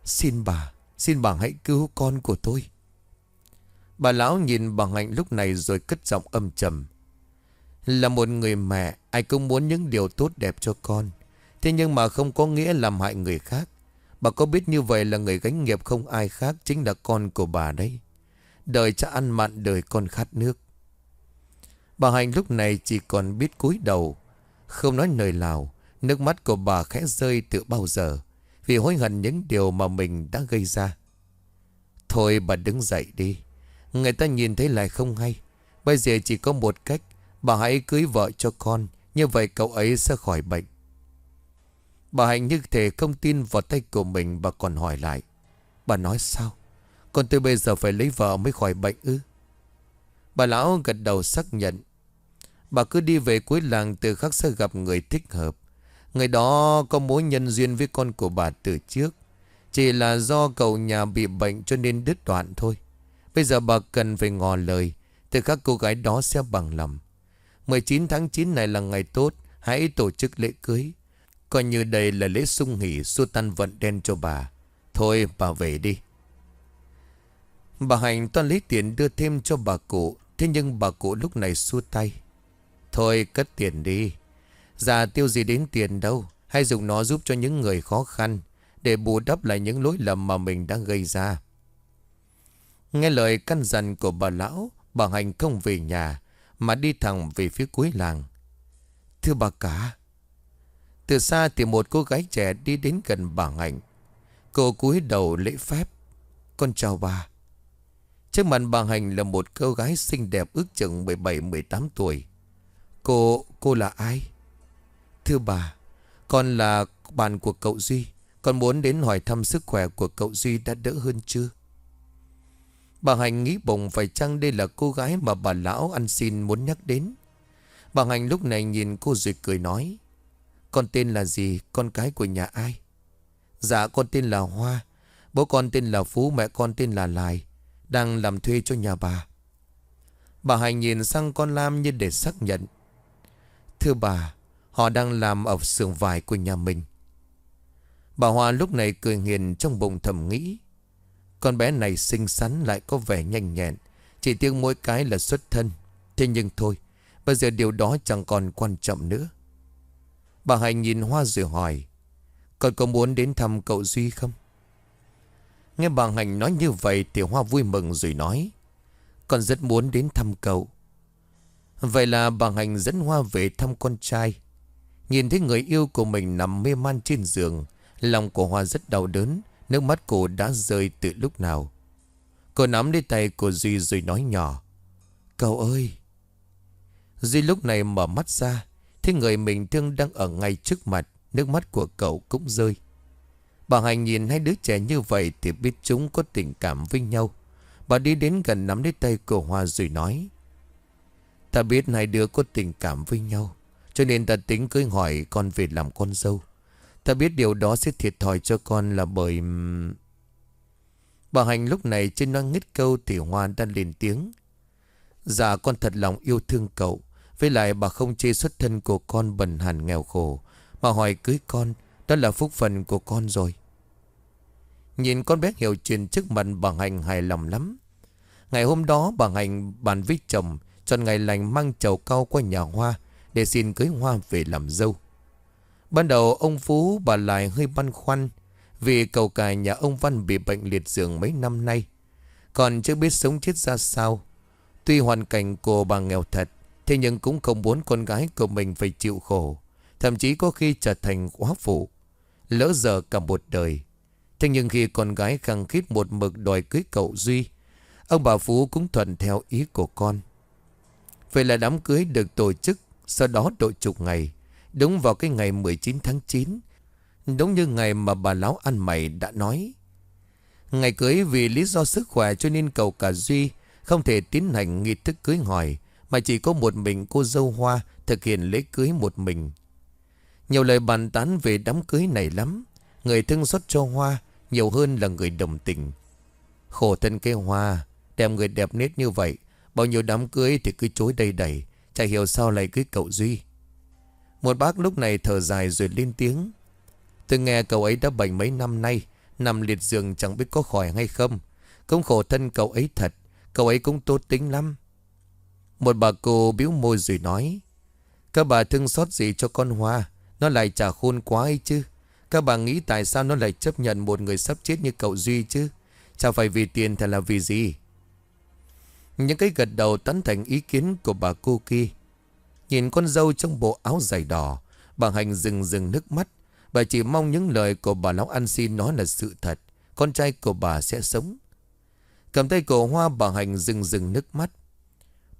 Xin bà Xin bà hãy cứu con của tôi. Bà lão nhìn bà Hạnh lúc này rồi cất giọng âm trầm. Là một người mẹ, Ai cũng muốn những điều tốt đẹp cho con. Thế nhưng mà không có nghĩa làm hại người khác. Bà có biết như vậy là người gánh nghiệp không ai khác Chính là con của bà đấy. Đời cha ăn mặn, đời con khát nước. Bà Hành lúc này chỉ còn biết cúi đầu, Không nói lời nào. Nước mắt của bà khẽ rơi từ bao giờ, Vì hối hận những điều mà mình đã gây ra. Thôi bà đứng dậy đi, Người ta nhìn thấy lại không hay. Bây giờ chỉ có một cách, Bà hãy cưới vợ cho con, Như vậy cậu ấy sẽ khỏi bệnh. Bà Hạnh như thể không tin vào tay của mình, Bà còn hỏi lại. Bà nói sao? Con tôi bây giờ phải lấy vợ mới khỏi bệnh ư? Bà lão gật đầu xác nhận. Bà cứ đi về cuối làng, Từ khắc sẽ gặp người thích hợp. Người đó có mối nhân duyên với con của bà từ trước. Chỉ là do cậu nhà bị bệnh cho nên đứt đoạn thôi. Bây giờ bà cần phải ngò lời, Từ các cô gái đó sẽ bằng lòng. 19 tháng 9 này là ngày tốt, Hãy tổ chức lễ cưới. Coi như đây là lễ sung nghỉ, xua tan vận đen cho bà. Thôi bà về đi. Bà Hành toàn lấy tiền đưa thêm cho bà cụ. Thế nhưng bà cụ lúc này xua tay. Thôi cất tiền đi. Già tiêu gì đến tiền đâu. Hay dùng nó giúp cho những người khó khăn Để bù đắp lại những lỗi lầm mà mình đã gây ra. Nghe lời căn dặn của bà lão Bà Hành không về nhà Mà đi thẳng về phía cuối làng. Thưa bà cả từ xa thì một cô gái trẻ đi đến gần bà Hạnh. Cô cúi đầu lễ phép. con chào bà Trước mặt bà Hành là một cô gái xinh đẹp ước chừng 17-18 tuổi Cô, cô là ai? Thưa bà Con là bạn của cậu Duy Con muốn đến hỏi thăm sức khỏe của cậu Duy đã đỡ hơn chưa? Bà Hành nghĩ bụng phải chăng đây là cô gái mà bà lão ăn xin muốn nhắc đến Bà Hành lúc này nhìn cô rồi cười nói con tên là gì? Con cái của nhà ai? Dạ con tên là Hoa. Bố con tên là Phú, Mẹ con tên là Lài. Đang làm thuê cho nhà bà. Bà Hành nhìn sang con Lam như để xác nhận. Thưa bà, Họ đang làm ở xưởng vải của nhà mình. Bà Hoa lúc này cười nghiền trong bụng thầm nghĩ. Con bé này xinh xắn lại có vẻ nhanh nhẹn. Chỉ tiếc mỗi cái là xuất thân. Thế nhưng thôi, Bây giờ điều đó chẳng còn quan trọng nữa. Bà Hành nhìn Hoa rồi hỏi, Con có muốn đến thăm cậu Duy không? Nghe bà Hành nói như vậy Thì Hoa vui mừng rồi nói, Con rất muốn đến thăm cậu. Vậy là bà Hành dẫn Hoa về thăm con trai. Nhìn thấy người yêu của mình nằm mê man trên giường, Lòng của Hoa rất đau đớn, Nước mắt cô đã rơi từ lúc nào. Cô nắm lấy tay của Duy rồi nói nhỏ, Cậu ơi! Duy lúc này mở mắt ra thế người mình thương đang ở ngay trước mặt, Nước mắt của cậu cũng rơi. Bà Hành nhìn hai đứa trẻ như vậy Thì biết chúng có tình cảm với nhau. Bà đi đến gần nắm lấy tay của Hoa rồi nói, Ta biết hai đứa có tình cảm với nhau, Cho nên ta tính cưới hỏi con về làm con dâu. Ta biết điều đó sẽ thiệt thòi cho con là bởi... Bà Hành lúc này trên nói ngít câu thì Hoa đã lên tiếng Dạ con thật lòng yêu thương cậu. Với lại bà không chê xuất thân của con bần hàn nghèo khổ, Mà hỏi cưới con, Đó là phúc phần của con rồi. Nhìn con bé hiểu chuyện trước mặt bà Hành hài lòng lắm. Ngày hôm đó bà Hành bàn với chồng, Chọn ngày lành mang chầu cao qua nhà Hoa Để xin cưới Hoa về làm dâu. Ban đầu ông Phú bà lại hơi băn khoăn Vì cầu cài nhà ông Văn bị bệnh liệt giường mấy năm nay. Còn chưa biết sống chết ra sao. Tuy hoàn cảnh của bà nghèo thật Thế nhưng cũng không muốn con gái của mình phải chịu khổ, Thậm chí có khi trở thành quá phụ. Lỡ giờ cả một đời. Thế nhưng khi con gái khăng khít một mực đòi cưới cậu Duy, Ông bà Phú cũng thuận theo ý của con. Vậy là đám cưới được tổ chức, Sau đó độ chục ngày, Đúng vào cái ngày 19 tháng 9 Đúng như ngày mà bà Lão ăn mày đã nói. Ngày cưới vì lý do sức khỏe cho nên cậu cả Duy Không thể tiến hành nghi thức cưới hỏi mà chỉ có một mình cô dâu hoa Thực hiện lễ cưới một mình. Nhiều lời bàn tán về đám cưới này lắm, Người thương xót cho hoa Nhiều hơn là người đồng tình. Khổ thân cây hoa, Đem người đẹp nết như vậy, Bao nhiêu đám cưới thì cứ chối đầy đầy Chả hiểu sao lại cưới cậu Duy. Một bác lúc này thở dài rồi lên tiếng. Tôi nghe cậu ấy đã bệnh mấy năm nay, Nằm liệt giường chẳng biết có khỏi hay không. Cũng khổ thân cậu ấy thật, Cậu ấy cũng tốt tính lắm. Một bà cô biếu môi rồi nói, Các bà thương xót gì cho con Hoa? Nó lại chả khôn quá ấy chứ. Các bà nghĩ tại sao nó lại chấp nhận một người sắp chết như cậu Duy chứ? Chả phải vì tiền thì là vì gì? Những cái gật đầu tán thành ý kiến của bà cô kia. Nhìn con dâu trong bộ áo dài đỏ, Bà Hành rừng rừng nước mắt. Bà chỉ mong những lời của bà Lão ăn xin nói là sự thật. Con trai của bà sẽ sống. Cầm tay cổ hoa, bà Hành rừng rừng nước mắt.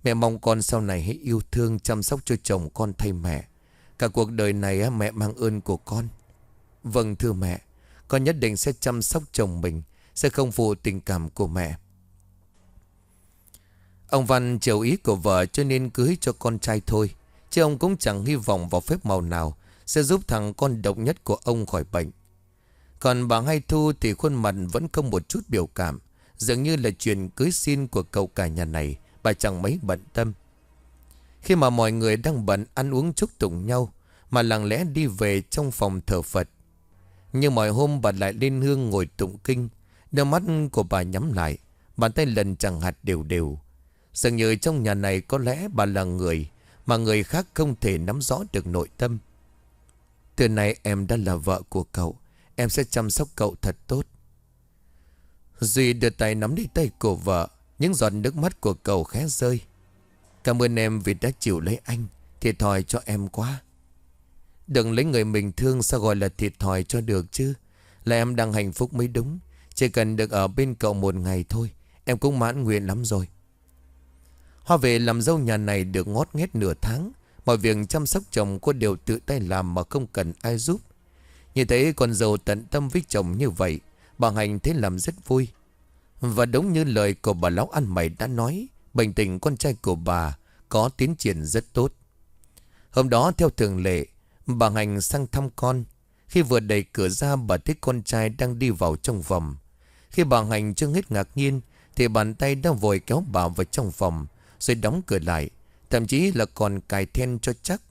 Mẹ mong con sau này hãy yêu thương chăm sóc cho chồng con thay mẹ Cả cuộc đời này mẹ mang ơn của con Vâng thưa mẹ Con nhất định sẽ chăm sóc chồng mình Sẽ không phụ tình cảm của mẹ Ông Văn chiều ý của vợ cho nên cưới cho con trai thôi. Chứ ông cũng chẳng hy vọng vào phép màu nào sẽ giúp thằng con độc nhất của ông khỏi bệnh. Còn bà Hai Thu thì khuôn mặt vẫn không một chút biểu cảm. Dường như là chuyện cưới xin của cậu cả nhà này, và chẳng mấy bận tâm. Khi mà mọi người đang bận ăn uống chúc tụng nhau, mà lặng lẽ đi về trong phòng thờ Phật. Nhưng mọi hôm bà lại lên hương ngồi tụng kinh, đôi mắt của bà nhắm lại, bàn tay lần chẳng hạt đều đều. Dường như trong nhà này có lẽ bà là người mà người khác không thể nắm rõ được nội tâm. Từ nay em đã là vợ của cậu. Em sẽ chăm sóc cậu thật tốt. Duy đưa tay nắm lấy tay của vợ. Những giọt nước mắt của cậu khẽ rơi. Cảm ơn em vì đã chịu lấy anh. Thiệt thòi cho em quá. Đừng lấy người mình thương sao gọi là thiệt thòi cho được chứ. Là em đang hạnh phúc mới đúng. Chỉ cần được ở bên cậu một ngày thôi, Em cũng mãn nguyện lắm rồi Hoa về làm dâu nhà này được ngót nghét nửa tháng Mọi việc chăm sóc chồng cô đều tự tay làm mà không cần ai giúp Như thế con dâu tận tâm với chồng như vậy, Bà Hành thấy làm rất vui và đúng như lời của bà lão ăn mày đã nói, Bệnh tình con trai của bà có tiến triển rất tốt. Hôm đó, theo thường lệ, Bà Hành sang thăm con. Khi vừa đẩy cửa ra, bà thấy con trai đang đi vào trong phòng. Khi bà Hành chưa hết ngạc nhiên, Thì bàn tay đang vội kéo bà vào trong phòng, Rồi đóng cửa lại. Thậm chí là còn cài then cho chắc.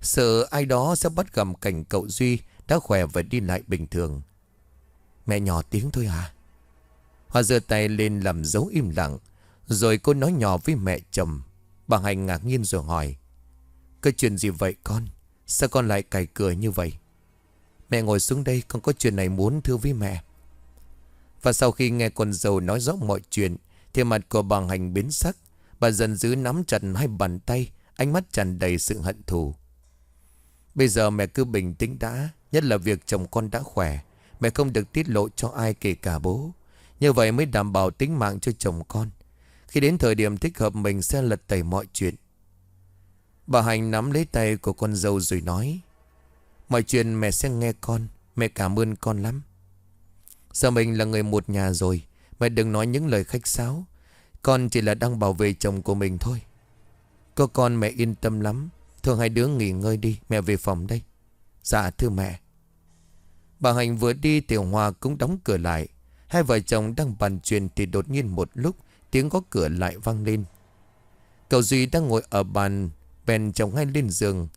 Sợ ai đó sẽ bắt gặp cảnh cậu Duy Đã khỏe và đi lại bình thường. Mẹ nhỏ tiếng thôi à Hoa giơ tay lên làm dấu im lặng, Rồi cô nói nhỏ với mẹ chồng. Bà Hành ngạc nhiên rồi hỏi, Cái chuyện gì vậy con? Sao con lại cài cửa như vậy? Mẹ ngồi xuống đây, con có chuyện này muốn thưa với mẹ. Và sau khi nghe con dâu nói rõ mọi chuyện, Thì mặt của bà Hành biến sắc. Bà dần dữ nắm chặt hai bàn tay, Ánh mắt tràn đầy sự hận thù. Bây giờ mẹ cứ bình tĩnh đã, Nhất là việc chồng con đã khỏe, Mẹ không được tiết lộ cho ai kể cả bố. Như vậy mới đảm bảo tính mạng cho chồng con. Khi đến thời điểm thích hợp mình sẽ lật tẩy mọi chuyện. Bà Hành nắm lấy tay của con dâu rồi nói, Mọi chuyện mẹ sẽ nghe con, Mẹ cảm ơn con lắm. Giờ mình là người một nhà rồi, Mẹ đừng nói những lời khách sáo. Con chỉ là đang bảo vệ chồng của mình thôi. Có con mẹ yên tâm lắm. Thường hai đứa nghỉ ngơi đi, Mẹ về phòng đây. Dạ thưa mẹ. Bà Hành vừa đi, Tiểu Hòa cũng đóng cửa lại. Hai vợ chồng đang bàn chuyện Thì đột nhiên một lúc, Tiếng có cửa lại vang lên. Cậu Duy đang ngồi ở bàn, Bèn chồng ngay lên giường,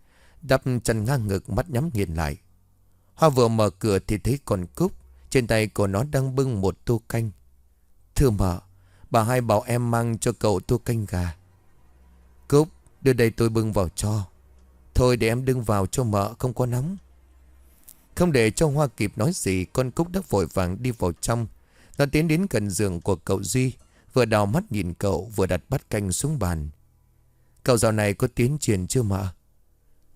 Đắp chân ngang ngực mắt nhắm nghiền lại. Hoa vừa mở cửa thì thấy con Cúc Trên tay của nó đang bưng một tô canh. Thưa mợ Bà hai bảo em mang cho cậu tô canh gà. Cúc đưa đây tôi bưng vào cho. Thôi để em đưng vào cho mợ, không có nóng. Không để cho Hoa kịp nói gì, Con Cúc đã vội vàng đi vào trong. Nó tiến đến gần giường của cậu Duy, Vừa đào mắt nhìn cậu, Vừa đặt bát canh xuống bàn. Cậu dạo này có tiến triển chưa mà?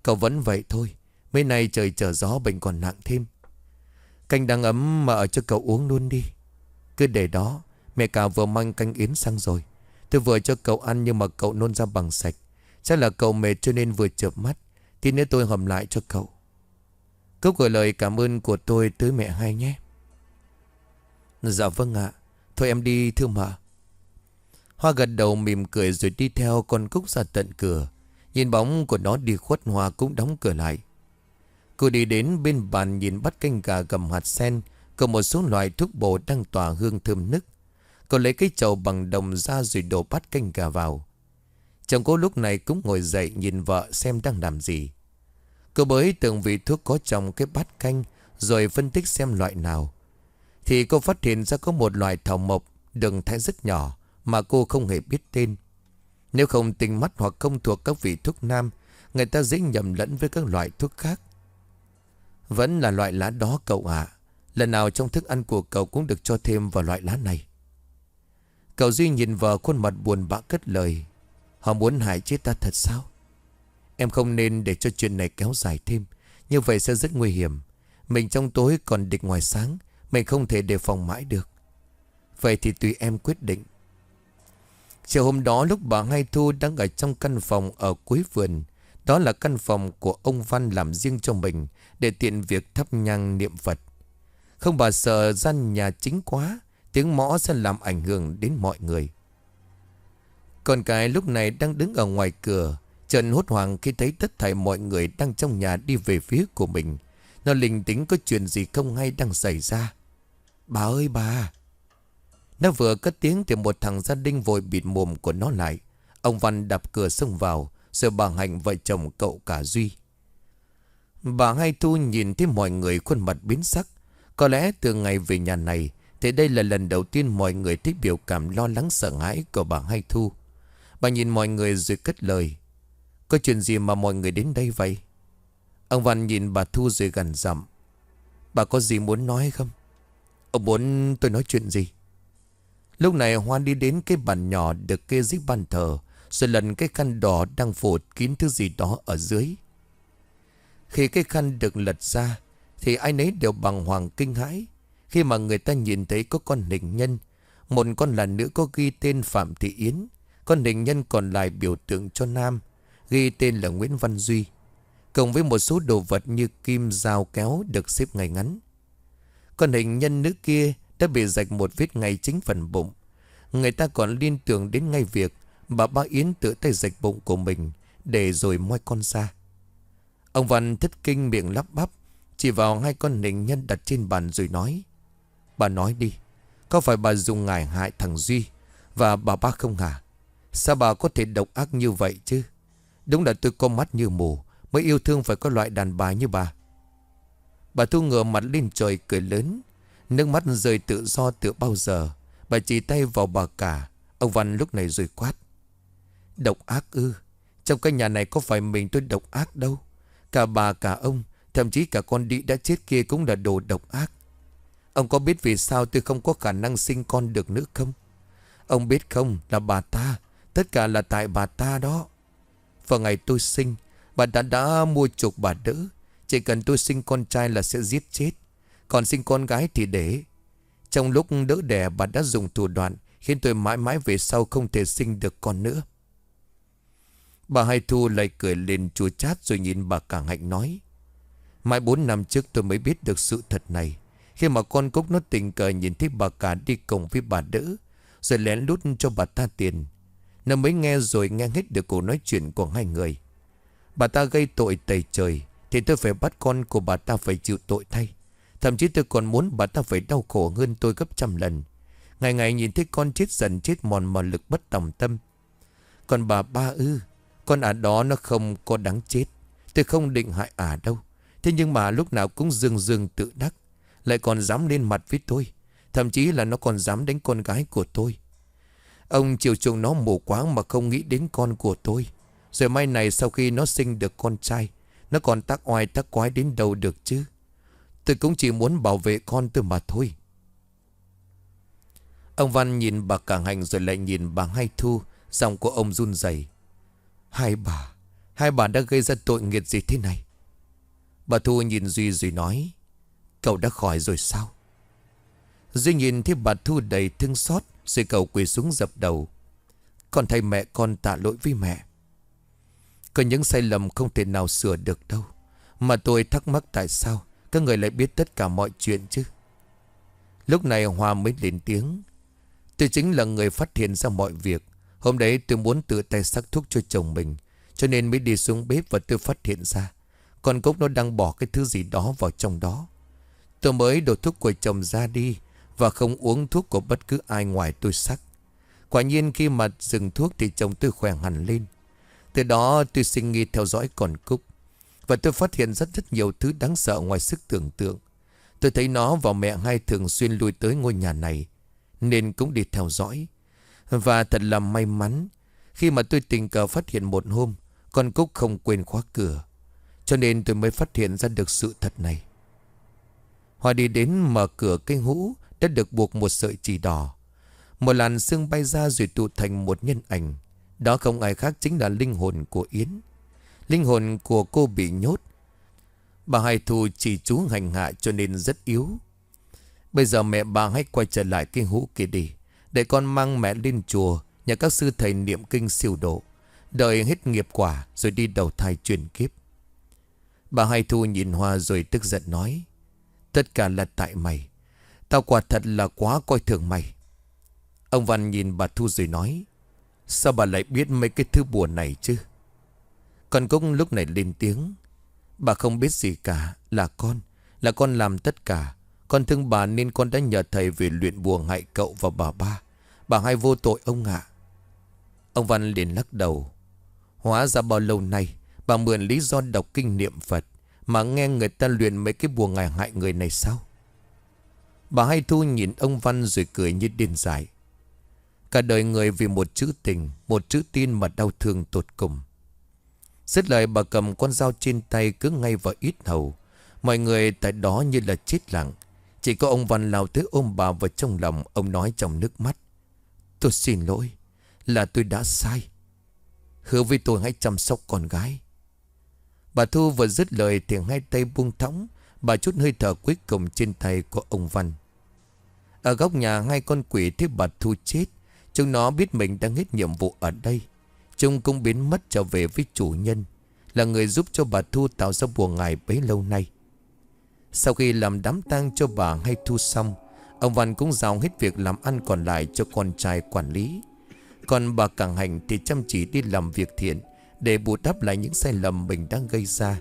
Cậu vẫn vậy thôi, Mấy nay trời trở gió bệnh còn nặng thêm. Canh đang ấm mà ở cho cậu uống luôn đi. Cứ để đó, Mẹ cả vừa mang canh yến sang rồi. Tôi vừa cho cậu ăn nhưng mà cậu nôn ra bằng sạch. Chắc là cậu mệt cho nên vừa chợp mắt. Thì nếu tôi hầm lại cho cậu. Cốc gửi lời cảm ơn của tôi tới mẹ hai nhé. Dạ vâng ạ Thôi em đi thưa mà Hoa gật đầu mỉm cười rồi đi theo con Cúc ra tận cửa. Nhìn bóng của nó đi khuất Hoa cũng đóng cửa lại. Cô đi đến bên bàn nhìn bắt canh gà gầm hạt sen, cùng một số loại thuốc bổ đang tỏa hương thơm nức. Cô lấy cái chậu bằng đồng ra rồi đổ bát canh gà vào. Chồng cô lúc này cũng ngồi dậy nhìn vợ xem đang làm gì. Cô bới từng vị thuốc có trong cái bát canh rồi phân tích xem loại nào. Thì cô phát hiện ra có một loài thảo mộc đường thái rất nhỏ mà cô không hề biết tên. Nếu không tinh mắt hoặc không thuộc các vị thuốc nam, người ta dễ nhầm lẫn với các loại thuốc khác. Vẫn là loại lá đó cậu ạ. Lần nào trong thức ăn của cậu cũng được cho thêm vào loại lá này. Cậu Duy nhìn vào khuôn mặt buồn bã cất lời. Họ muốn hại chết ta thật sao? Em không nên để cho chuyện này kéo dài thêm. Như vậy sẽ rất nguy hiểm. Mình trong tối còn địch ngoài sáng. Mình không thể đề phòng mãi được. Vậy thì tùy em quyết định. Chiều hôm đó lúc bà Hai Thu đang ở trong căn phòng ở cuối vườn. Đó là căn phòng của ông Văn làm riêng cho mình để tiện việc thắp nhang niệm Phật. Không bà sợ gian nhà chính quá, tiếng mõ sẽ làm ảnh hưởng đến mọi người. Con cái lúc này đang đứng ở ngoài cửa, Trần hốt hoảng khi thấy tất thảy mọi người đang trong nhà đi về phía của mình. Nó linh tính có chuyện gì không hay đang xảy ra. Bà ơi bà, nó vừa cất tiếng thì một thằng gia đình vội bịt mồm của nó lại. Ông Văn đập cửa xông vào, rồi bà Hạnh vợ chồng cậu cả Duy. Bà Hai Thu nhìn thấy mọi người khuôn mặt biến sắc. Có lẽ từ ngày về nhà này, thì đây là lần đầu tiên mọi người thấy biểu cảm lo lắng sợ hãi của bà Hai Thu. Bà nhìn mọi người rồi cất lời. Có chuyện gì mà mọi người đến đây vậy? Ông Văn nhìn bà Thu rồi gần giọng. Bà có gì muốn nói không? Ông muốn tôi nói chuyện gì? Lúc này Hoa đi đến cái bàn nhỏ được kê dưới bàn thờ. Rồi lần cái khăn đỏ đang phủ kín thứ gì đó ở dưới. Khi cái khăn được lật ra. Thì ai nấy đều bằng hoàng kinh hãi. Khi mà người ta nhìn thấy có con hình nhân, Một con là nữ có ghi tên Phạm Thị Yến, Con hình nhân còn lại biểu tượng cho nam, Ghi tên là Nguyễn Văn Duy, Cộng với một số đồ vật như kim dao kéo được xếp ngay ngắn con hình nhân nữ kia đã bị rạch một vết ngay chính phần bụng. Người ta còn liên tưởng đến ngay việc Bà ba Yến tự tay rạch bụng của mình Để rồi moi con ra. Ông Văn thất kinh miệng lắp bắp, Chỉ vào hai con hình nhân đặt trên bàn rồi nói, Bà nói đi, Có phải bà dùng ngải hại thằng Duy Và bà ba không hả? Sao bà có thể độc ác như vậy chứ? Đúng là tôi có mắt như mù, Mới yêu thương phải có loại đàn bà như bà. Bà Thu ngửa mặt lên trời cười lớn. Nước mắt rơi tự do từ bao giờ. Bà chỉ tay vào bà cả. Ông Văn lúc này rồi quát. Độc ác ư. Trong cái nhà này có phải mình tôi độc ác đâu? Cả bà cả ông, Thậm chí cả con đi đã chết kia cũng là đồ độc ác. Ông có biết vì sao tôi không có khả năng sinh con được nữa không? Ông biết không là bà ta? Tất cả là tại bà ta đó. Vào ngày tôi sinh, Bà đã đã mua chuộc bà đỡ. Chỉ cần tôi sinh con trai là sẽ giết chết. Còn sinh con gái thì để. Trong lúc đỡ đẻ, bà đã dùng thủ đoạn Khiến tôi mãi mãi về sau không thể sinh được con nữa. Bà Hai Thu lại cười lên chua chát rồi nhìn bà Càng Hạnh nói, Mãi bốn năm trước tôi mới biết được sự thật này. Khi mà con Cúc nó tình cờ nhìn thấy bà cả đi cùng với bà đỡ, Rồi lén lút cho bà ta tiền. Nó mới nghe rồi nghe hết được cuộc nói chuyện của hai người. Bà ta gây tội tẩy trời. Thì tôi phải bắt con của bà ta phải chịu tội thay. Thậm chí tôi còn muốn bà ta phải đau khổ hơn tôi gấp trăm lần. Ngày ngày nhìn thấy con chết dần chết mòn mà lực bất tòng tâm. Còn bà ba ư, Con ả đó nó không có đáng chết. Tôi không định hại ả đâu. Thế nhưng mà lúc nào cũng dương dương tự đắc, Lại còn dám lên mặt với tôi. Thậm chí là nó còn dám đánh con gái của tôi. Ông chiều chuộng nó mù quáng mà không nghĩ đến con của tôi. Rồi mai này sau khi nó sinh được con trai nó còn tác oai tác quái đến đâu được chứ? Tôi cũng chỉ muốn bảo vệ con tôi mà thôi. Ông Văn nhìn bà cảng Hành rồi lại nhìn bà Hai Thu, Giọng của ông run rẩy. Hai bà Hai bà đã gây ra tội nghiệt gì thế này? Bà Thu nhìn Duy rồi nói, Cậu đã khỏi rồi sao? Duy nhìn thấy bà Thu đầy thương xót, Rồi cậu quỳ xuống dập đầu. Con thay mẹ con tạ lỗi với mẹ. Có những sai lầm không thể nào sửa được đâu. Mà tôi thắc mắc tại sao Các người lại biết tất cả mọi chuyện chứ? Lúc này Hòa mới lên tiếng. Tôi chính là người phát hiện ra mọi việc. Hôm đấy tôi muốn tự tay sắc thuốc cho chồng mình, Cho nên mới đi xuống bếp và tôi phát hiện ra. Con cốc nó đang bỏ cái thứ gì đó vào trong đó. Tôi mới đổ thuốc của chồng ra đi Và không uống thuốc của bất cứ ai ngoài tôi sắc. Quả nhiên khi mà dừng thuốc thì chồng tôi khỏe hẳn lên. Từ đó tôi sinh nghi theo dõi con cúc. Và tôi phát hiện rất rất nhiều thứ đáng sợ ngoài sức tưởng tượng. Tôi thấy nó và mẹ hai thường xuyên lui tới ngôi nhà này, Nên cũng đi theo dõi. Và thật là may mắn, Khi mà tôi tình cờ phát hiện một hôm, Con Cúc không quên khóa cửa. Cho nên tôi mới phát hiện ra được sự thật này. Hòa đi đến mở cửa cây hũ Đã được buộc một sợi chỉ đỏ. Một làn xương bay ra rồi tụ thành một nhân ảnh. Đó không ai khác chính là linh hồn của Yến. Linh hồn của cô bị nhốt. Bà Hai Thu chỉ chú hành hạ cho nên rất yếu. Bây giờ mẹ bà hãy quay trở lại cái hũ kia đi, Để con mang mẹ lên chùa, Nhà các sư thầy niệm kinh siêu độ. Đợi hết nghiệp quả Rồi đi đầu thai chuyển kiếp. Bà Hai Thu nhìn Hoa rồi tức giận nói, Tất cả là tại mày. Tao quả thật là quá coi thường mày. Ông Văn nhìn bà Thu rồi nói Sao bà lại biết mấy cái thứ buồn này chứ? Con Cúc lúc này lên tiếng. Bà không biết gì cả, Là con Là con làm tất cả. Con thương bà nên con đã nhờ thầy về luyện bùa hại cậu và bà ba. Bà hai vô tội ông ạ. Ông Văn liền lắc đầu. Hóa ra bao lâu nay, Bà mượn lý do đọc kinh niệm Phật Mà nghe người ta luyện mấy cái bùa ngài hại người này sao? Bà hai thu nhìn ông Văn rồi cười như điên dại. Cả đời người vì một chữ tình, Một chữ tin mà đau thương tột cùng. Dứt lời, bà cầm con dao trên tay cứ ngay vào ít hầu. Mọi người tại đó như là chết lặng. Chỉ có ông Văn lao tới ôm bà vào trong lòng, Ông nói trong nước mắt. Tôi xin lỗi, Là tôi đã sai. Hứa với tôi hãy chăm sóc con gái. Bà Thu vừa dứt lời thì hai tay buông thõng, Bà chút hơi thở cuối cùng trên tay của ông Văn. Ở góc nhà, hai con quỷ thấy bà Thu chết. Chúng nó biết mình đang hết nhiệm vụ ở đây. Chúng cũng biến mất trở về với chủ nhân, Là người giúp cho bà Thu tạo ra buồn ngày bấy lâu nay. Sau khi làm đám tang cho bà hay Thu xong, Ông Văn cũng giao hết việc làm ăn còn lại cho con trai quản lý. Còn bà Cảng Hành thì chăm chỉ đi làm việc thiện Để bù đắp lại những sai lầm mình đang gây ra.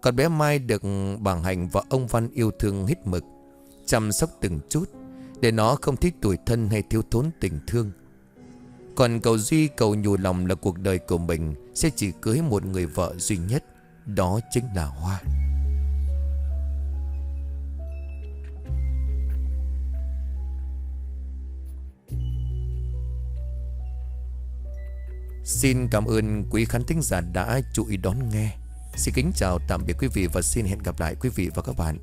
Còn bé Mai được bà Hành và ông Văn yêu thương hết mực, Chăm sóc từng chút. Để nó không thích tuổi thân hay thiếu thốn tình thương. Còn cầu Duy cầu nhủ lòng là cuộc đời của mình Sẽ chỉ cưới một người vợ duy nhất. Đó chính là Hoa. Xin cảm ơn quý khán thính giả đã chú ý đón nghe. Xin kính chào, tạm biệt quý vị và xin hẹn gặp lại quý vị và các bạn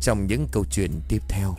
Trong những câu chuyện tiếp theo.